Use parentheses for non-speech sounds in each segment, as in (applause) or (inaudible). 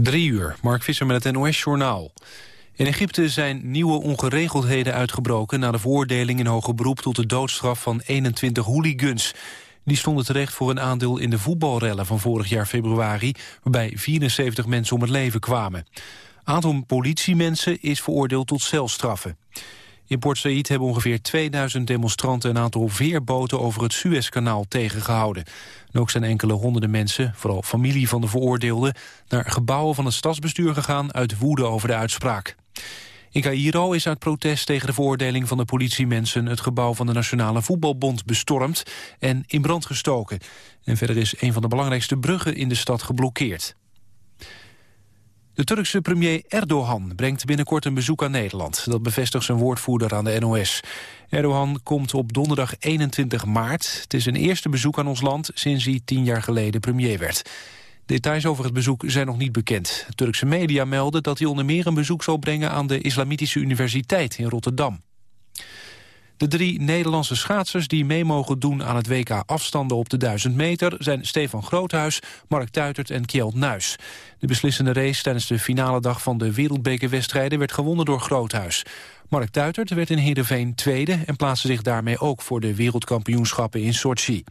Drie uur, Mark Visser met het NOS-journaal. In Egypte zijn nieuwe ongeregeldheden uitgebroken... na de veroordeling in hoger beroep tot de doodstraf van 21 hooligans. Die stonden terecht voor een aandeel in de voetbalrellen van vorig jaar februari... waarbij 74 mensen om het leven kwamen. Aantal politiemensen is veroordeeld tot celstraffen. In Port Said hebben ongeveer 2000 demonstranten... een aantal veerboten over het Suezkanaal tegengehouden. En ook zijn enkele honderden mensen, vooral familie van de veroordeelden... naar gebouwen van het stadsbestuur gegaan uit woede over de uitspraak. In Cairo is uit protest tegen de veroordeling van de politiemensen... het gebouw van de Nationale Voetbalbond bestormd en in brand gestoken. En verder is een van de belangrijkste bruggen in de stad geblokkeerd. De Turkse premier Erdogan brengt binnenkort een bezoek aan Nederland. Dat bevestigt zijn woordvoerder aan de NOS. Erdogan komt op donderdag 21 maart. Het is een eerste bezoek aan ons land sinds hij tien jaar geleden premier werd. Details over het bezoek zijn nog niet bekend. Turkse media melden dat hij onder meer een bezoek zal brengen... aan de Islamitische Universiteit in Rotterdam. De drie Nederlandse schaatsers die mee mogen doen aan het WK afstanden op de 1000 meter zijn Stefan Groothuis, Mark Tuitert en Kjeld Nuis. De beslissende race tijdens de finale dag van de wereldbekerwedstrijden werd gewonnen door Groothuis. Mark Tuitert werd in Heerenveen tweede en plaatste zich daarmee ook voor de wereldkampioenschappen in Sochi.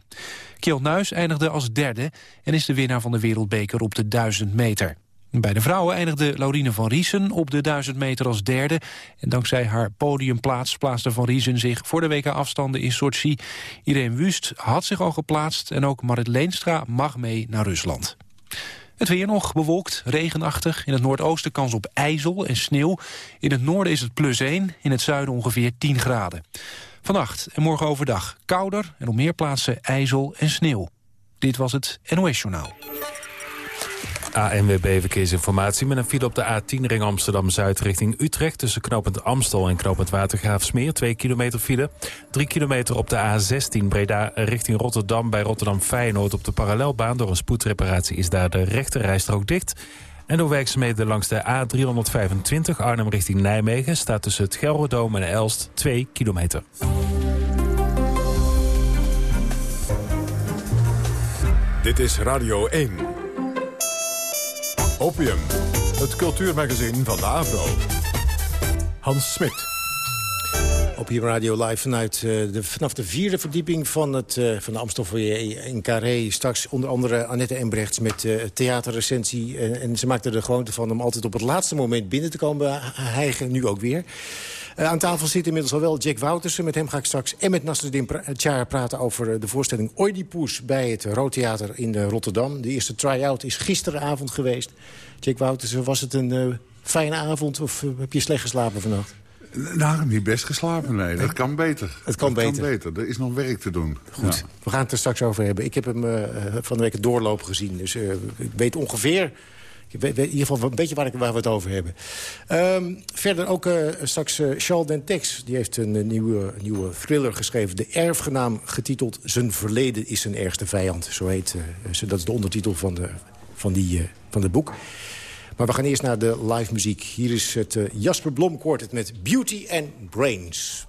Kjeld Nuis eindigde als derde en is de winnaar van de wereldbeker op de 1000 meter. Bij de vrouwen eindigde Laurine van Riesen op de 1000 meter als derde. En dankzij haar podiumplaats plaatste van Riesen zich voor de WK-afstanden in Sochi. Irene Wust had zich al geplaatst en ook Marit Leenstra mag mee naar Rusland. Het weer nog bewolkt, regenachtig. In het noordoosten kans op ijzel en sneeuw. In het noorden is het plus 1, in het zuiden ongeveer 10 graden. Vannacht en morgen overdag kouder en op meer plaatsen ijzel en sneeuw. Dit was het NOS Journaal. ANWB Verkeersinformatie met een file op de A10 ring Amsterdam-Zuid richting Utrecht... tussen knooppunt Amstel en knooppunt Watergraafsmeer. 2 kilometer file. 3 kilometer op de A16 Breda richting Rotterdam... bij Rotterdam-Feyenoord op de parallelbaan. Door een spoedreparatie is daar de rechte rijstrook dicht... En door werkzaamheden langs de A325 Arnhem richting Nijmegen... staat tussen het Gelredoom en Elst 2 kilometer. Dit is Radio 1. Opium, het cultuurmagazin van de AVRO. Hans Smit. Opium Radio live vanuit, uh, de, vanaf de vierde verdieping van, het, uh, van de Amstelfoyer in Carré. Straks onder andere Annette Embrechts met uh, theaterrecensie. en ze maakte er gewoonte van om altijd op het laatste moment binnen te komen hijgen. Nu ook weer. Uh, aan tafel zit inmiddels al wel Jack Woutersen. Met hem ga ik straks en met Nasreddin Tjara praten over de voorstelling Oedipus bij het Roodtheater in Rotterdam. De eerste try-out is gisteravond geweest. Jack Woutersen, was het een fijne avond of heb je slecht geslapen vannacht? Nou, niet best geslapen, nee. Dat kan beter. Het kan, dat beter. kan beter. Er is nog werk te doen. Goed, we gaan het er straks over hebben. Ik heb hem uh, van de week het doorloop gezien. Dus uh, ik weet ongeveer... In ieder geval een beetje waar, ik, we het over hebben. Um, verder ook uh, straks Charles Dentex. Die heeft een nieuwe, nieuwe thriller geschreven. De erfgenaam getiteld Zijn verleden is zijn ergste vijand. Zo heet, dat is de ondertitel van, de, van, die, van het boek. Maar we gaan eerst naar de live muziek. Hier is het uh, Jasper Blom Quartet met Beauty and Brains.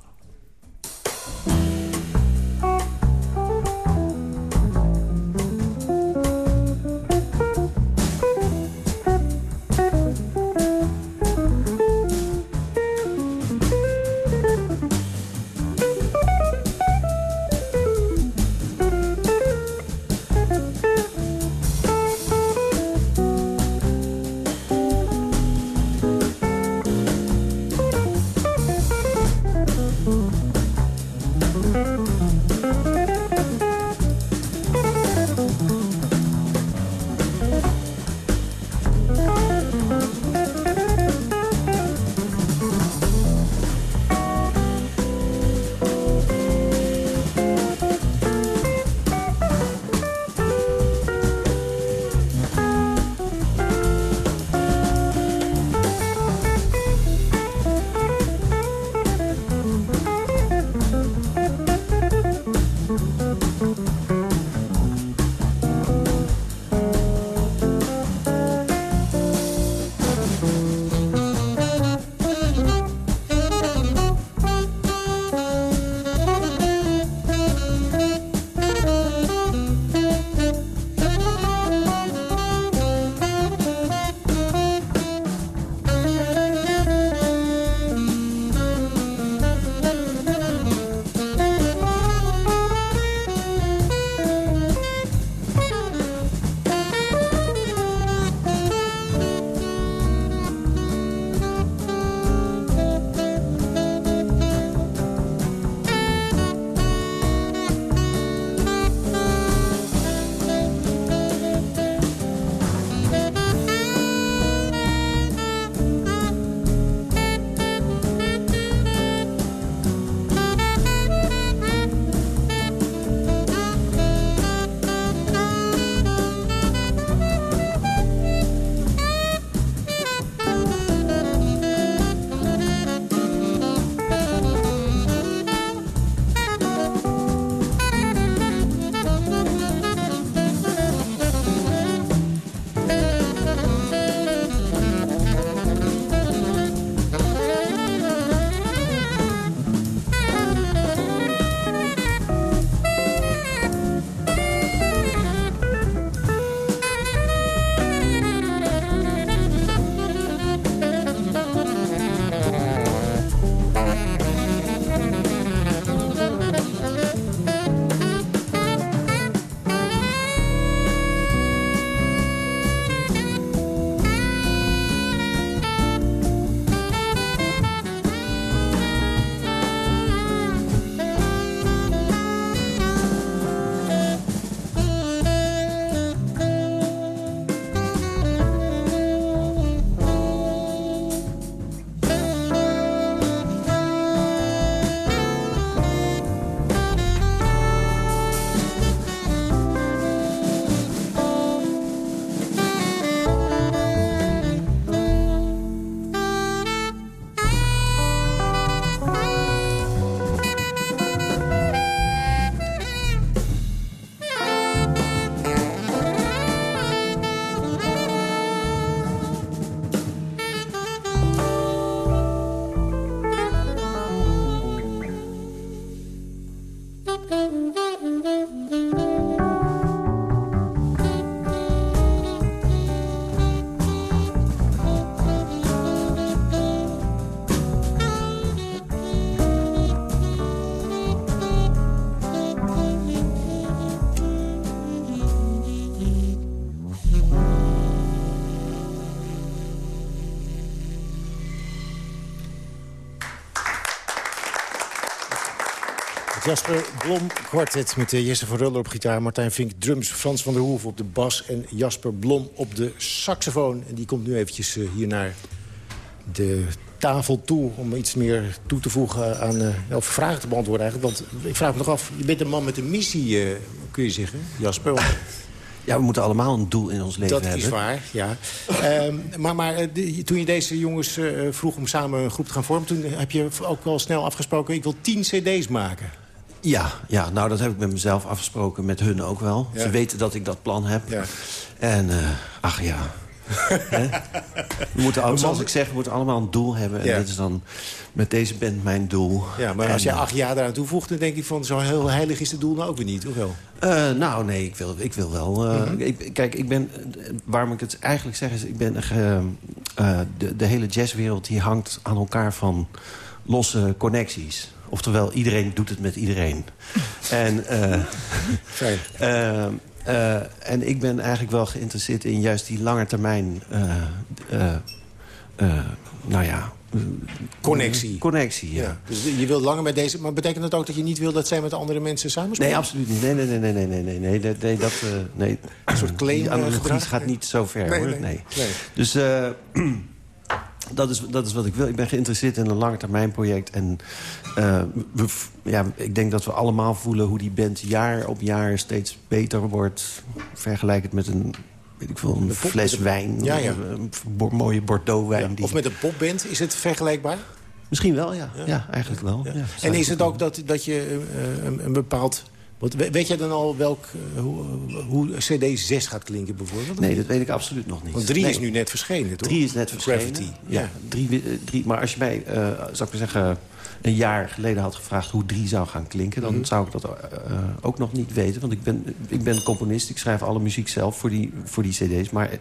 Jasper Blom kwartet met Jesse van Ruller op gitaar... Martijn Vink drums, Frans van der Hoef op de bas... en Jasper Blom op de saxofoon. En die komt nu eventjes uh, hier naar de tafel toe... om iets meer toe te voegen aan uh, of vragen te beantwoorden eigenlijk. Want ik vraag me nog af, je bent een man met een missie, kun je zeggen, Jasper... (laughs) Ja, we moeten allemaal een doel in ons leven dat hebben. Dat is waar, ja. um, maar maar toen je deze jongens uh, vroeg om samen een groep te gaan vormen... toen heb je ook wel snel afgesproken... ik wil tien cd's maken. Ja, ja, nou dat heb ik met mezelf afgesproken, met hun ook wel. Ja. Ze weten dat ik dat plan heb. Ja. En, uh, ach ja... (laughs) we moeten, ook, zoals ik zeg, we moeten allemaal een doel hebben. En ja. dit is dan met deze band mijn doel. Ja, maar en, als je acht jaar daaraan toevoegt... dan denk ik van zo heel heilig is het doel nou ook weer niet, of wel? Uh, nou, nee, ik wil, ik wil wel. Uh, mm -hmm. ik, kijk, ik ben, waarom ik het eigenlijk zeg is... ik ben uh, de, de hele jazzwereld die hangt aan elkaar van losse connecties. Oftewel, iedereen doet het met iedereen. en, eh, eh, eh, en ik ben eigenlijk wel geïnteresseerd in juist die lange termijn... nou ja, Connectie. Connectie, ja. Dus je wilt langer met deze... Maar betekent dat ook dat je niet wil dat zij met andere mensen samen Nee, absoluut niet. Nee, nee, nee, nee, nee, nee. nee, nee, dat, nee. Een soort claim Die analogie gaat niet zo ver, hoor. Nee. Dus... (clears throat) dat is, dat is wat ik wil. Ik ben geïnteresseerd in een langetermijnproject. En uh, we, ja, ik denk dat we allemaal voelen hoe die band jaar op jaar steeds beter wordt. Vergelijk het met een, weet ik veel, een fles wijn. Ja, ja. Een, mooie Bordeaux-wijn. Ja, die... Of met een popband, is het vergelijkbaar? Misschien wel, ja. Ja, eigenlijk wel. Ja. en is het ook dat, dat je uh, een, een bepaald... Wat, weet jij dan al welk, uh, hoe, hoe CD 6 gaat klinken bijvoorbeeld? Nee, dat weet ik absoluut nog niet. Want 3 nee. is nu net verschenen, toch? 3 is net verschenen. Gravity. Ja, ja. Drie, drie, maar als je mij, uh, zou ik maar zeggen, een jaar geleden had gevraagd hoe 3 zou gaan klinken... dan mm -hmm. zou ik dat uh, ook nog niet weten. Want ik ben, ik ben componist, ik schrijf alle muziek zelf voor die, voor die cd's. Maar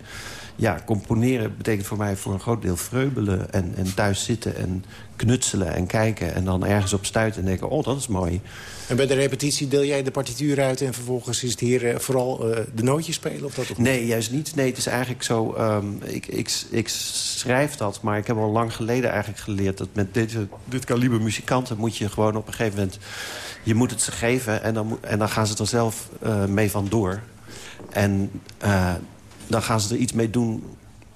ja, componeren betekent voor mij voor een groot deel vreubelen... en, en thuis zitten en knutselen en kijken... en dan ergens op stuiten en denken, oh, dat is mooi. En bij de repetitie deel jij de partituur uit... en vervolgens is het hier uh, vooral uh, de nootjes spelen? Of dat of nee, juist niet. Nee, het is eigenlijk zo... Um, ik, ik, ik schrijf dat, maar ik heb al lang geleden eigenlijk geleerd... dat met dit, dit kaliber muzikanten moet je gewoon op een gegeven moment... je moet het ze geven en dan, en dan gaan ze er zelf uh, mee vandoor. En dan gaan ze er iets mee doen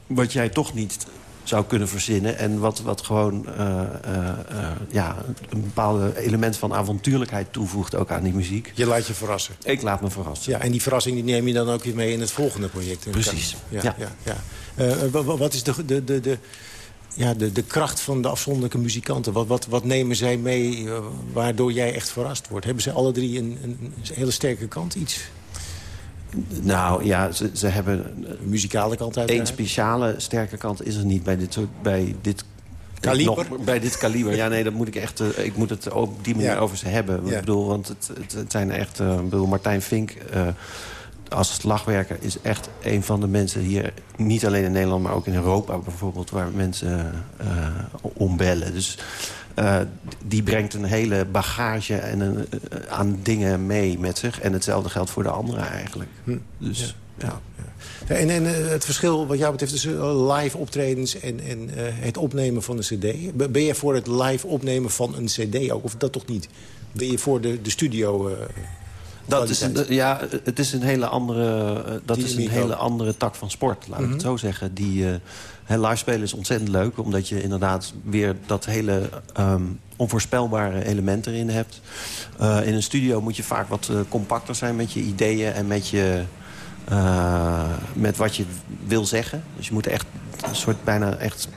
wat jij toch niet zou kunnen verzinnen. En wat, wat gewoon uh, uh, uh, ja, een bepaalde element van avontuurlijkheid toevoegt ook aan die muziek. Je laat je verrassen. Ik laat me verrassen. Ja, en die verrassing die neem je dan ook weer mee in het volgende project. Precies. Ja, ja. ja, ja. wat is de, de, de, de, ja, de, de kracht van de afzonderlijke muzikanten? Wat, wat, wat nemen zij mee waardoor jij echt verrast wordt? Hebben ze alle drie een, een hele sterke kant, iets... Nou ja, ze, ze hebben... Een muzikale kant uit. Eén speciale sterke kant is er niet bij dit soort... Bij dit Kaliber? Nog, bij dit kaliber. Ja, nee, dat moet ik echt... Uh, ik moet het op die manier ja. over ze hebben. Ja. Ik bedoel, want het, het, het zijn echt... Uh, ik bedoel, Martijn Vink... Uh, als slagwerker is echt een van de mensen hier... niet alleen in Nederland, maar ook in Europa bijvoorbeeld... waar mensen ombellen. Dus uh, die brengt een hele bagage en een, uh, aan dingen mee met zich. En hetzelfde geldt voor de anderen eigenlijk. Hm. Dus, ja. ja. ja. En, en het verschil wat jou betreft tussen live optredens en, en het opnemen van een cd. Ben je voor het live opnemen van een cd ook? Of dat toch niet? Ben je voor de, de studio... dat is een, ja, het is een hele andere, dat is een hele andere tak van sport, laat ik mm -hmm. het zo zeggen. Die, live spelen is ontzettend leuk, omdat je inderdaad weer dat hele um, onvoorspelbare element erin hebt. Uh, in een studio moet je vaak wat uh, compacter zijn met je ideeën en met, je, uh, met wat je wil zeggen. Dus je moet echt een soort bijna echt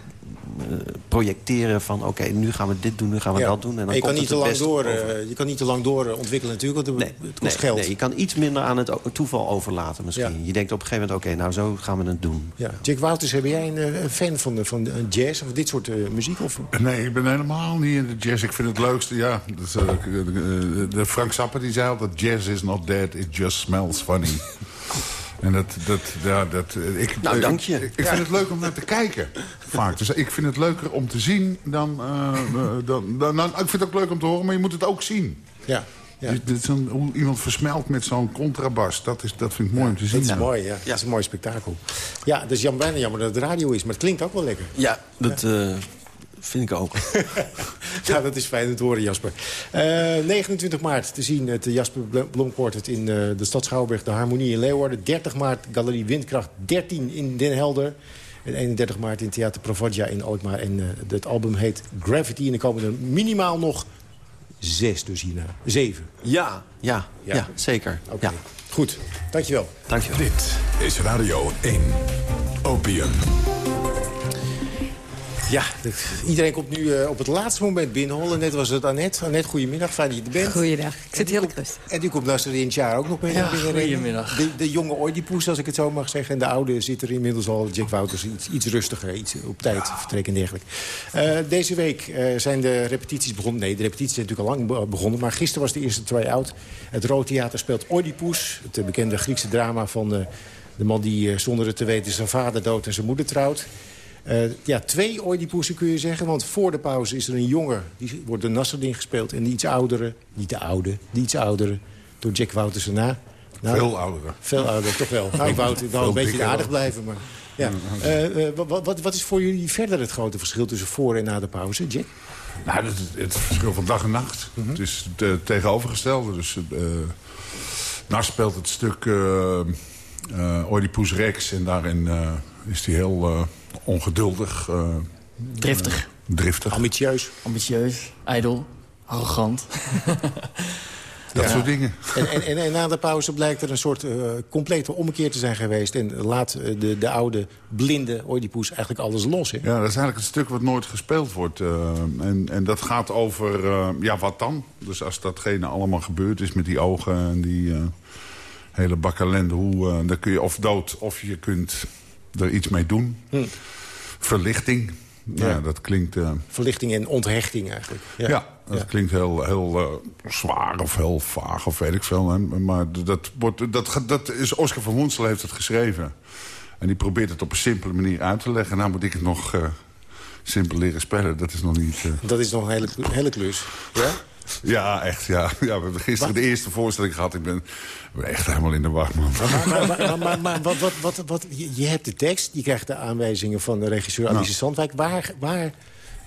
projecteren van... oké, okay, nu gaan we dit doen, nu gaan we ja. dat doen. En dan je, komt kan niet het te lang door, over. je kan niet te lang door ontwikkelen natuurlijk, want nee, het kost nee, geld. Nee, je kan iets minder aan het toeval overlaten misschien. Ja. Je denkt op een gegeven moment, oké, okay, nou zo gaan we het doen. Ja. Jack Wouters, ben jij een, een fan van, van jazz of dit soort uh, muziek? Of? Nee, ik ben helemaal niet in de jazz. Ik vind het leukste, ja... Dat, uh, de, de Frank Zappa die zei altijd... jazz is not dead, it just smells funny. (laughs) En dat, dat, ja, dat, ik, nou, dank je. Ik, ik vind ja. het leuk om naar te kijken, vaak. Dus ik vind het leuker om te zien dan, uh, dan, dan, dan... Ik vind het ook leuk om te horen, maar je moet het ook zien. Ja. Ja. Dus, hoe iemand versmelt met zo'n contrabas, dat, is, dat vind ik mooi ja, om te zien. Dat is mooi, ja. ja. Dat is een mooi spektakel. Ja, dat is jammer, bijna jammer dat het radio is, maar het klinkt ook wel lekker. Ja, dat... Uh, vind ik ook. (laughs) ja, dat is fijn om te horen, Jasper. Uh, eh, 29 maart te zien het Jasper het in uh, de stad Schouwburg... de Harmonie in Leeuwarden. 30 maart Galerie Windkracht 13 in Den Helder. En 31 maart in Theater Provodja in Alkmaar. En uh, het album heet Gravity. En er komen er minimaal nog zes dus hierna. Zeven. Ja, ja, ja. ja zeker. Okay. Ja. Goed, dankjewel. Dankjewel. Dit is Radio 1. Opium. Ja, iedereen komt nu uh, op het laatste moment binnenhollen. Net was het Annette. Annette, goedemiddag. Fijn dat je er bent. Goedemiddag. Ik zit heel rustig. En die komt luisteren in het jaar ook nog mee ja, Goedemiddag. De, de jonge Oedipus, als ik het zo mag zeggen. En de oude zit er inmiddels al, Jack Wouters, iets, iets rustiger. Iets op tijd vertrekken en dergelijke. Uh, deze week uh, zijn de repetities begonnen. Nee, de repetities zijn natuurlijk al lang begonnen. Maar gisteren was de eerste try-out. Het Rood Theater speelt Oedipus. Het bekende Griekse drama van de man die zonder het te weten zijn vader dood en zijn moeder trouwt. Uh, ja, twee Oedipussen kun je zeggen. Want voor de pauze is er een jongen. Die wordt door Nasreddin gespeeld. En die iets oudere, niet de oude, die iets oudere... door Jack Wouters erna. Nou, veel ouder. Veel ouder, toch wel. Nou, ik wou, ik wou een beetje aardig blijven. Maar, ja. Uh, uh, wat, wat, wat, is voor jullie verder het grote verschil tussen voor en na de pauze, Jack? Nou, het, het verschil van dag en nacht. -hmm. Het is het tegenovergestelde. Dus, Nas speelt het stuk Oedipus Rex. En daarin is hij heel ongeduldig. Uh, driftig. driftig. Ambitieus. Ambitieus, ijdel, arrogant. (laughs) Dat soort dingen. En, en, en, na de pauze blijkt er een soort uh, complete ommekeer te zijn geweest. En laat uh, de, de oude, blinde Oedipus eigenlijk alles los. Hè? Ja, dat is eigenlijk het stuk wat nooit gespeeld wordt. Uh, en, en dat gaat over, ja, wat dan? Dus als datgene allemaal gebeurd is met die ogen en die hele bakkalende... Hoe, dan kun je of dood of je kunt er iets mee doen. Hm. Verlichting. Ja. dat klinkt... Uh... Verlichting en onthechting eigenlijk. Ja, ja dat klinkt heel, heel uh, zwaar of heel vaag of weet ik veel. Maar dat, wordt, dat, dat is Oscar van Woensel heeft het geschreven. En die probeert het op een simpele manier uit te leggen. Nou moet ik het nog uh, simpel leren spellen. Dat is nog niet... Dat is nog een hele, hele klus. Ja? Ja, echt. Ja. Ja, we hebben gisteren de eerste voorstelling gehad. Ik ben, echt helemaal in de war, man. Maar, maar, maar, maar wat, wat, wat, wat, je hebt de tekst, je krijgt de aanwijzingen van de regisseur Alice nou. Sandwijk. Waar, waar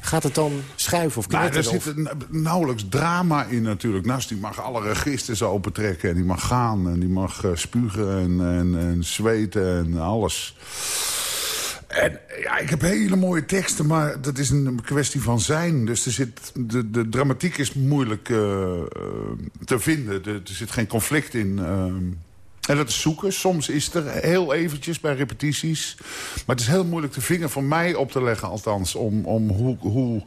gaat het dan schuiven of knippen? Nou, er zit nauwelijks drama in natuurlijk. Nas die mag alle registers opentrekken en die mag gaan en die mag uh, spugen en, en, en zweten en alles. En ja, ik heb hele mooie teksten, maar dat is een kwestie van zijn. Dus er zit, de, de dramatiek is moeilijk uh, te vinden. er zit geen conflict in. Uh, en dat is zoeken. Soms is er heel eventjes bij repetities. Maar het is heel moeilijk te vinger voor mij op te leggen, althans. Om, om hoe, hoe,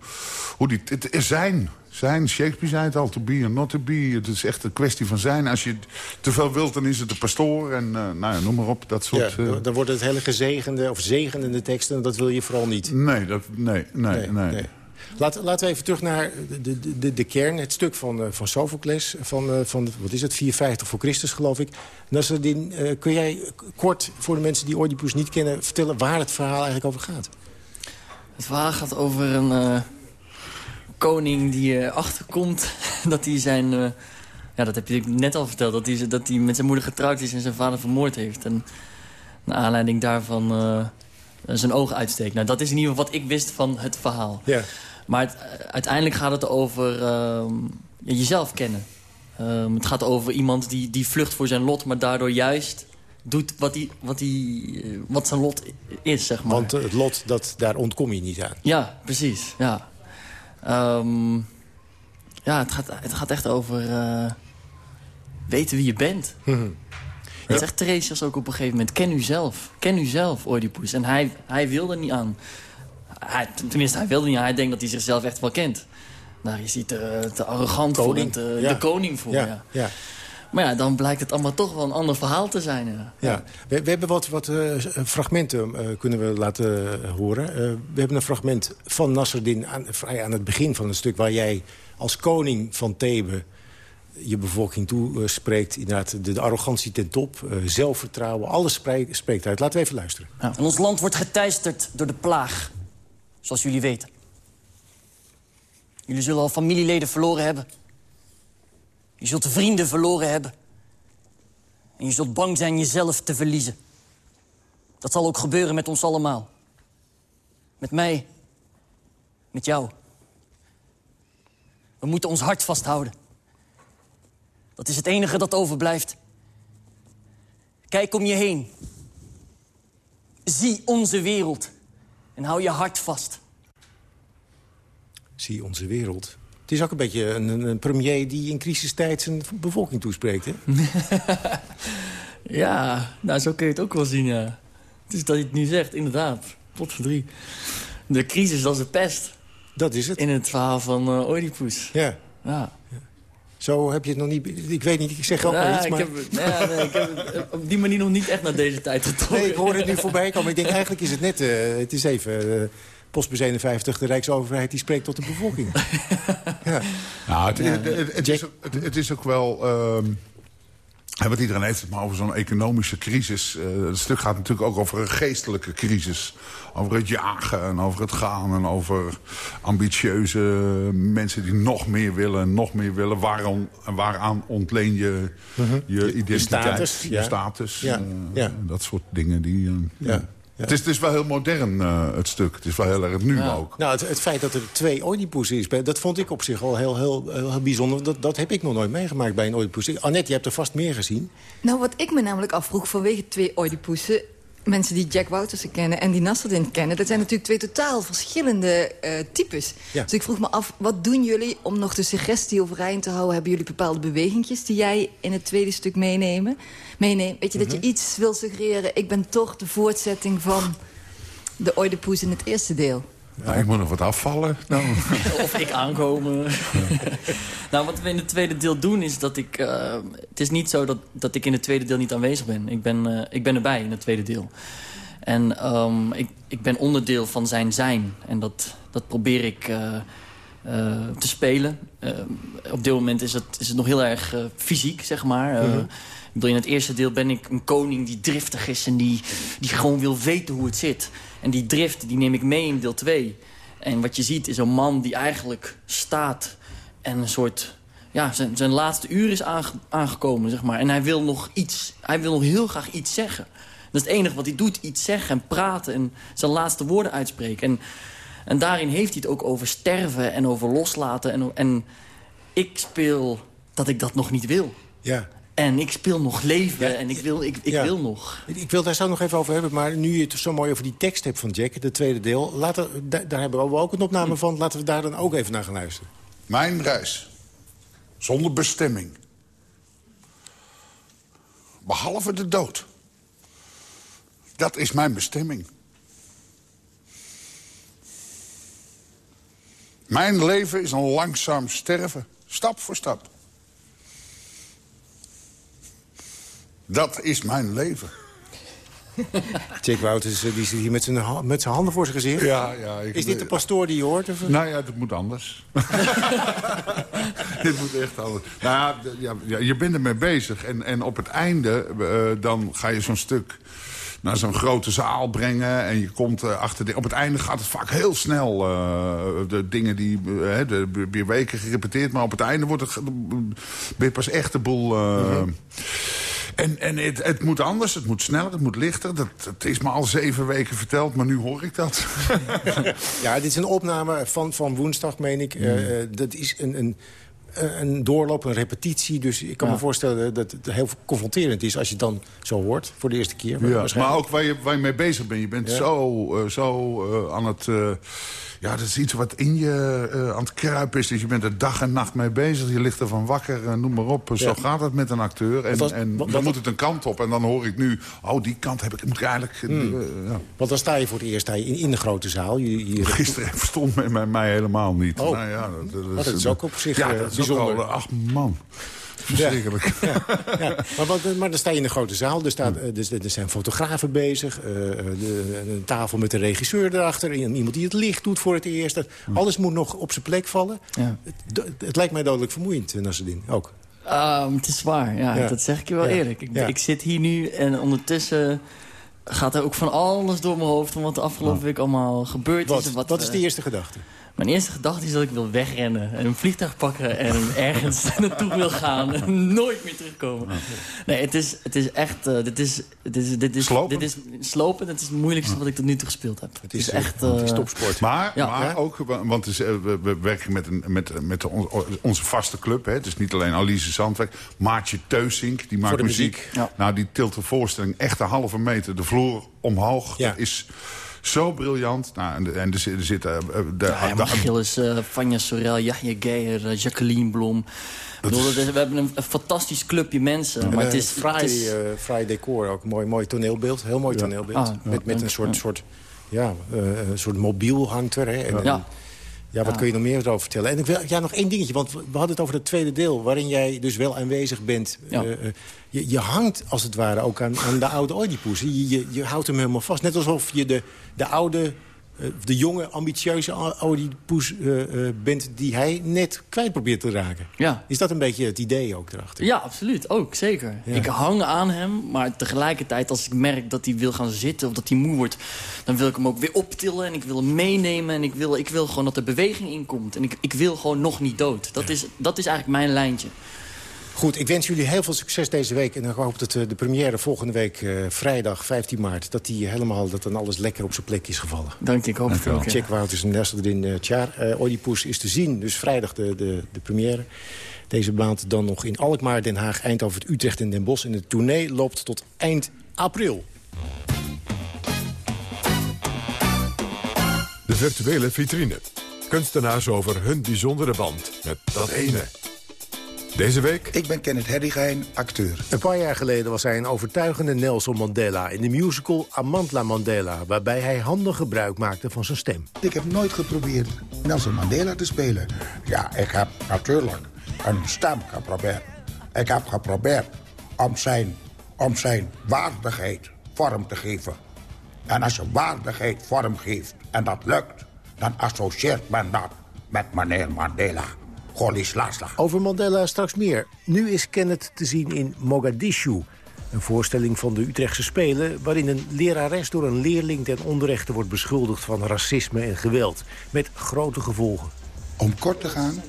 hoe die... Het zijn. Zijn, Shakespeare zei het al, to be and not to be. Het is echt een kwestie van zijn. Als je te veel wilt, dan is het de pastoor. En uh, nou ja, noem maar op, dat soort... Ja, dan wordt het hele gezegende of zegenende teksten. Dat wil je vooral niet. Nee, dat, nee, nee, nee. nee. Laat, laten we even terug naar de, de, de, de kern. Het stuk van, uh, van Sophocles. Van, uh, van, wat is het, 450 voor Christus, geloof ik. Nasreddin, uh, kun jij kort voor de mensen die Oedipus niet kennen... vertellen waar het verhaal eigenlijk over gaat? Het verhaal gaat over een koning die erachter komt (laughs) dat hij zijn... ja, dat heb je net al verteld. Dat hij, dat hij met zijn moeder getrouwd is en zijn vader vermoord heeft. En naar aanleiding daarvan zijn ogen uitsteekt. Nou, dat is in ieder geval wat ik wist van het verhaal. Ja. Maar het, uiteindelijk gaat het over uh, jezelf kennen. Um, het gaat over iemand die, die vlucht voor zijn lot, maar daardoor juist doet wat, die, wat, die, eh, wat zijn lot is, zeg maar. Want het lot, dat, daar ontkom je niet aan. Ja, precies. Ja, um, ja het, gaat, het gaat echt over uh, weten wie je bent. (laughs) Mm Dat zegt Theresias ook op een gegeven moment. Ken u zelf. Ken u zelf, Oedipus. En hij, hij wilde niet aan hij, tenminste, hij wilde niet. Hij denkt dat hij zichzelf echt wel kent. Nou, je ziet te, te arrogant voor en de koning voor. Ja, ja. Maar ja, dan blijkt het allemaal toch wel een ander verhaal te zijn. Ja. ja. We, we, hebben wat, wat uh, fragmenten uh, kunnen we laten horen. We hebben een fragment van Nasreddin aan, vrij aan het begin van het stuk... waar jij als koning van Thebe je bevolking toespreekt. Inderdaad, de, de, arrogantie ten top, zelfvertrouwen, alles spreekt, spreekt uit. Laten we even luisteren. Ja. En ons land wordt geteisterd door de plaag zoals jullie weten. Jullie zullen al familieleden verloren hebben. Je zult vrienden verloren hebben. En je zult bang zijn jezelf te verliezen. Dat zal ook gebeuren met ons allemaal. Met mij. Met jou. We moeten ons hart vasthouden. Dat is het enige dat overblijft. Kijk om je heen. Zie onze wereld. En hou je hart vast. Zie onze wereld. Het is ook een beetje een, een premier die in crisistijd zijn bevolking toespreekt, hè? (laughs) ja, nou zo kun je het ook wel zien, ja. Het is dat je het nu zegt, inderdaad. Pot voor drie. De crisis, dat is de pest. Dat is het. In het verhaal van uh, Oedipus. Ja. ja. Zo heb je het nog niet... Ik weet niet, ik zeg ook iets, maar... Ik heb, nee, ik heb het op die manier nog niet echt naar deze tijd getrokken. Nee, ik hoor het nu voorbij komen. Ik denk, eigenlijk is het net... Uh, het is even... Uh, Postbus 51, de Rijksoverheid, die spreekt tot de bevolking. (laughs) ja. Nou, het, het, het, het is, het, is ook wel... Uh, wat iedereen heeft het maar over zo'n economische crisis. Uh, het stuk gaat natuurlijk ook over een geestelijke crisis. Over het jagen en over het gaan en over ambitieuze mensen die nog meer willen, nog meer willen. Waarom, waaraan ontleen je uh -huh. je identiteit, je status. Je ja. status ja. Uh, ja. Dat soort dingen. Die, uh, ja. Ja. Het, is, het is wel heel modern, uh, het stuk. Het is wel heel erg nu ja. ook. Nou, het, het, feit dat er twee Oedipussen is, dat vond ik op zich al heel, heel, heel bijzonder. Dat, dat heb ik nog nooit meegemaakt bij een Oedipus. Annette, je hebt er vast meer gezien. Nou, wat ik me namelijk afvroeg vanwege twee Oedipussen... mensen die Jack Woutersen kennen en die Nasreddin kennen... dat zijn natuurlijk twee totaal verschillende uh, types. Ja. Dus ik vroeg me af, wat doen jullie om nog de suggestie overeind te houden? Hebben jullie bepaalde bewegingjes die jij in het tweede stuk meenemen? meeneemt? Weet je, mm -hmm. dat je iets wil suggereren... ik ben toch de voortzetting van de Oedipus in het eerste deel. Ja, ik moet nog wat afvallen. (laughs) Nou. of ik aankomen. (laughs) nou, wat we in het tweede deel doen is dat ik... Uh, het is niet zo dat, dat ik in het tweede deel niet aanwezig ben. Ik ben, uh, ik ben erbij in het tweede deel. En um, ik, ik ben onderdeel van zijn zijn. En dat, dat probeer ik uh, te spelen. op dit moment is het, is het nog heel erg fysiek, zeg maar. Mm -hmm. Ik bedoel, in het eerste deel ben ik een koning die driftig is... en die, die gewoon wil weten hoe het zit. En die drift die neem ik mee in deel 2. En wat je ziet is een man die eigenlijk staat... en een soort... Ja, zijn, zijn laatste uur is aange, aangekomen, zeg maar. En hij wil nog iets... Hij wil nog heel graag iets zeggen. Dat is het enige wat hij doet. Iets zeggen en praten en zijn laatste woorden uitspreken. En, en daarin heeft hij het ook over sterven en over loslaten. En, en ik speel dat ik dat nog niet wil. Ja. En ik speel nog leven ja, en ik wil, ik, ik ja. wil nog. Ik wil daar zo nog even over hebben. Maar nu je het zo mooi over die tekst hebt van Jack, het tweede deel... Laten, daar, daar hebben we ook een opname van. Laten we daar dan ook even naar gaan luisteren. Mijn reis. Zonder bestemming. Behalve de dood. Dat is mijn bestemming. Mijn leven is een langzaam sterven. Stap voor stap. Dat is mijn leven. (laughs) Jack Wouters die zit hier met zijn, met zijn handen voor zijn gezicht. Ja, ja, ik, is dit de pastoor die je hoort? Of? Nou ja, dat moet anders. (laughs) dit moet echt anders. Nou ja, ja, je bent ermee bezig. En, en op het einde, uh, dan ga je zo'n stuk naar zo'n grote zaal brengen. En je komt uh, achter... De, op het einde gaat het vaak heel snel. Uh, de dingen die... Uh, de, weer weken gerepeteerd. Maar op het einde wordt het... ben je pas echt de boel... Mm -hmm. En, en het, het, moet anders, het moet sneller, het moet lichter. Dat, dat is me al zeven weken verteld, maar nu hoor ik dat. (laughs) ja, dit is een opname van, van woensdag, meen ik. Mm. Uh, dat is een, een, een doorloop, een repetitie. Dus ik kan ja. me voorstellen dat het heel confronterend is... als je het dan zo hoort voor de eerste keer. Ja, maar ook waar je, waar je mee bezig bent. Je bent ja. zo, uh, zo uh, aan het... ja, dat is iets wat in je uh, aan het kruipen is. Dus je bent er dag en nacht mee bezig. Je ligt ervan wakker, uh, noem maar op. Ja. Zo gaat het met een acteur. En, was, en wat, dan moet het een kant op. En dan hoor ik nu, oh, die kant heb ik, moet ik eigenlijk... Hmm. Uh, ja. Want dan sta je voor het eerst in, in de grote zaal. Je, je... Gisteren verstond mij, mij, mij helemaal niet. Oh. Nou, ja, dat, dat, is, dat is ook op zich ja, dat bijzonder. Is ook al, ach man. Verschrikkelijk. Ja, ja. Maar, wat, maar dan sta je in de grote zaal. Er, staat, dus, er zijn fotografen bezig. Uh, de, een tafel met de regisseur erachter. Iemand die het licht doet voor het eerst. Dat, alles moet nog op zijn plek vallen. Ja. Het, het, lijkt mij dodelijk vermoeiend, Nasreddin. Ook. Um, het is waar, ja, ja. Dat zeg ik je wel eerlijk. Ik, ik, zit hier nu en ondertussen gaat er ook van alles door mijn hoofd... van wat de afgelopen week allemaal gebeurd wat, is. Wat, wat is eh, de eerste gedachte? Mijn eerste gedachte is dat ik wil wegrennen en een vliegtuig pakken en (laughs) ergens (laughs) naartoe wil gaan en (laughs) nooit meer terugkomen. Nee, het is, het is echt, uh, dit is, dit is, dit is, slopen? dit is slopen. Het is het moeilijkste wat ik tot nu toe gespeeld heb. Het is, echt, uh, het is uh, topsport. Maar, Ja. maar Ja. ook, want is, eh, we, we werken met, een, met, met on- onze vaste club. Hè. Het is niet alleen Alice Zandweg. Maartje Teusink, die maakt muziek. muziek. Ja. Nou, die tilt de voorstelling echt een halve meter de vloer omhoog. Ja. Dat is zo briljant. Nou, en, en er, zit- zitten... eh, de, Ja, de- maar Gilles, uh, Vanja Sorel, Yahya Geijer, uh, Jacqueline Blom. Bedoel, is- we hebben een, een fantastisch clubje mensen. maar het is, fraai, is- eh, fraai decor, ook mooi, mooi toneelbeeld. Heel mooi toneelbeeld. Ah, met, met een soort, ja. soort, ja, eh, een soort mobiel hangt er. Hè. En, en- Ja. Ja, wat kun je nog meer over vertellen? En ik wil, ja, nog één dingetje, want we hadden het over het tweede deel... waarin jij dus wel aanwezig bent. Ja. Eh, eh, je, je hangt als het ware ook aan, aan de oude Oedipus. Je, je, je houdt hem helemaal vast. Net alsof je de, de oude, de jonge, ambitieuze Oedipus eh, eh, bent... die hij net kwijt probeert te raken. Ja. Is dat een beetje het idee ook erachter? Ja, absoluut. Ook, zeker. Ja. Ik hang aan hem, maar tegelijkertijd als ik merk dat hij wil gaan zitten... of dat hij moe wordt, dan wil ik hem ook weer optillen... en ik wil hem meenemen en ik wil, ik wil gewoon dat er beweging in komt. En ik, ik wil gewoon nog niet dood. Dat, is, dat is eigenlijk mijn lijntje. Goed, ik wens jullie heel veel succes deze week. En ik hoop dat eh, de première volgende week, eh, vrijdag 15 maart... dat die helemaal, dat dan alles lekker op zijn plek is gevallen. Dank je, ik hoop het ja. Check Wouters en Nesselrin uh, Tjaar. Uh, Oedipus is te zien, dus vrijdag de, de, de première. Deze maand dan nog in Alkmaar, Den Haag, Eindhoven, Utrecht en Den Bosch. En de tournee loopt tot eind april. De virtuele vitrine. Kunstenaars over hun bijzondere band met dat ene. Deze week Ik ben Kenneth Herdigijn, acteur. Een paar jaar geleden was hij een overtuigende Nelson Mandela... in de musical Amantla Mandela... waarbij hij handig gebruik maakte van zijn stem. Ik heb nooit geprobeerd Nelson Mandela te spelen. Ja, ik heb natuurlijk een stem geprobeerd. Ik heb geprobeerd om zijn, om zijn waardigheid vorm te geven. En als je waardigheid vorm geeft en dat lukt... dan associeert men dat met meneer Mandela. Over Mandela straks meer. Nu is Kenneth te zien in Mogadishu. Een voorstelling van de Utrechtse Spelen... waarin een lerares door een leerling ten onrechte wordt beschuldigd... van racisme en geweld. Met grote gevolgen. Om kort te gaan,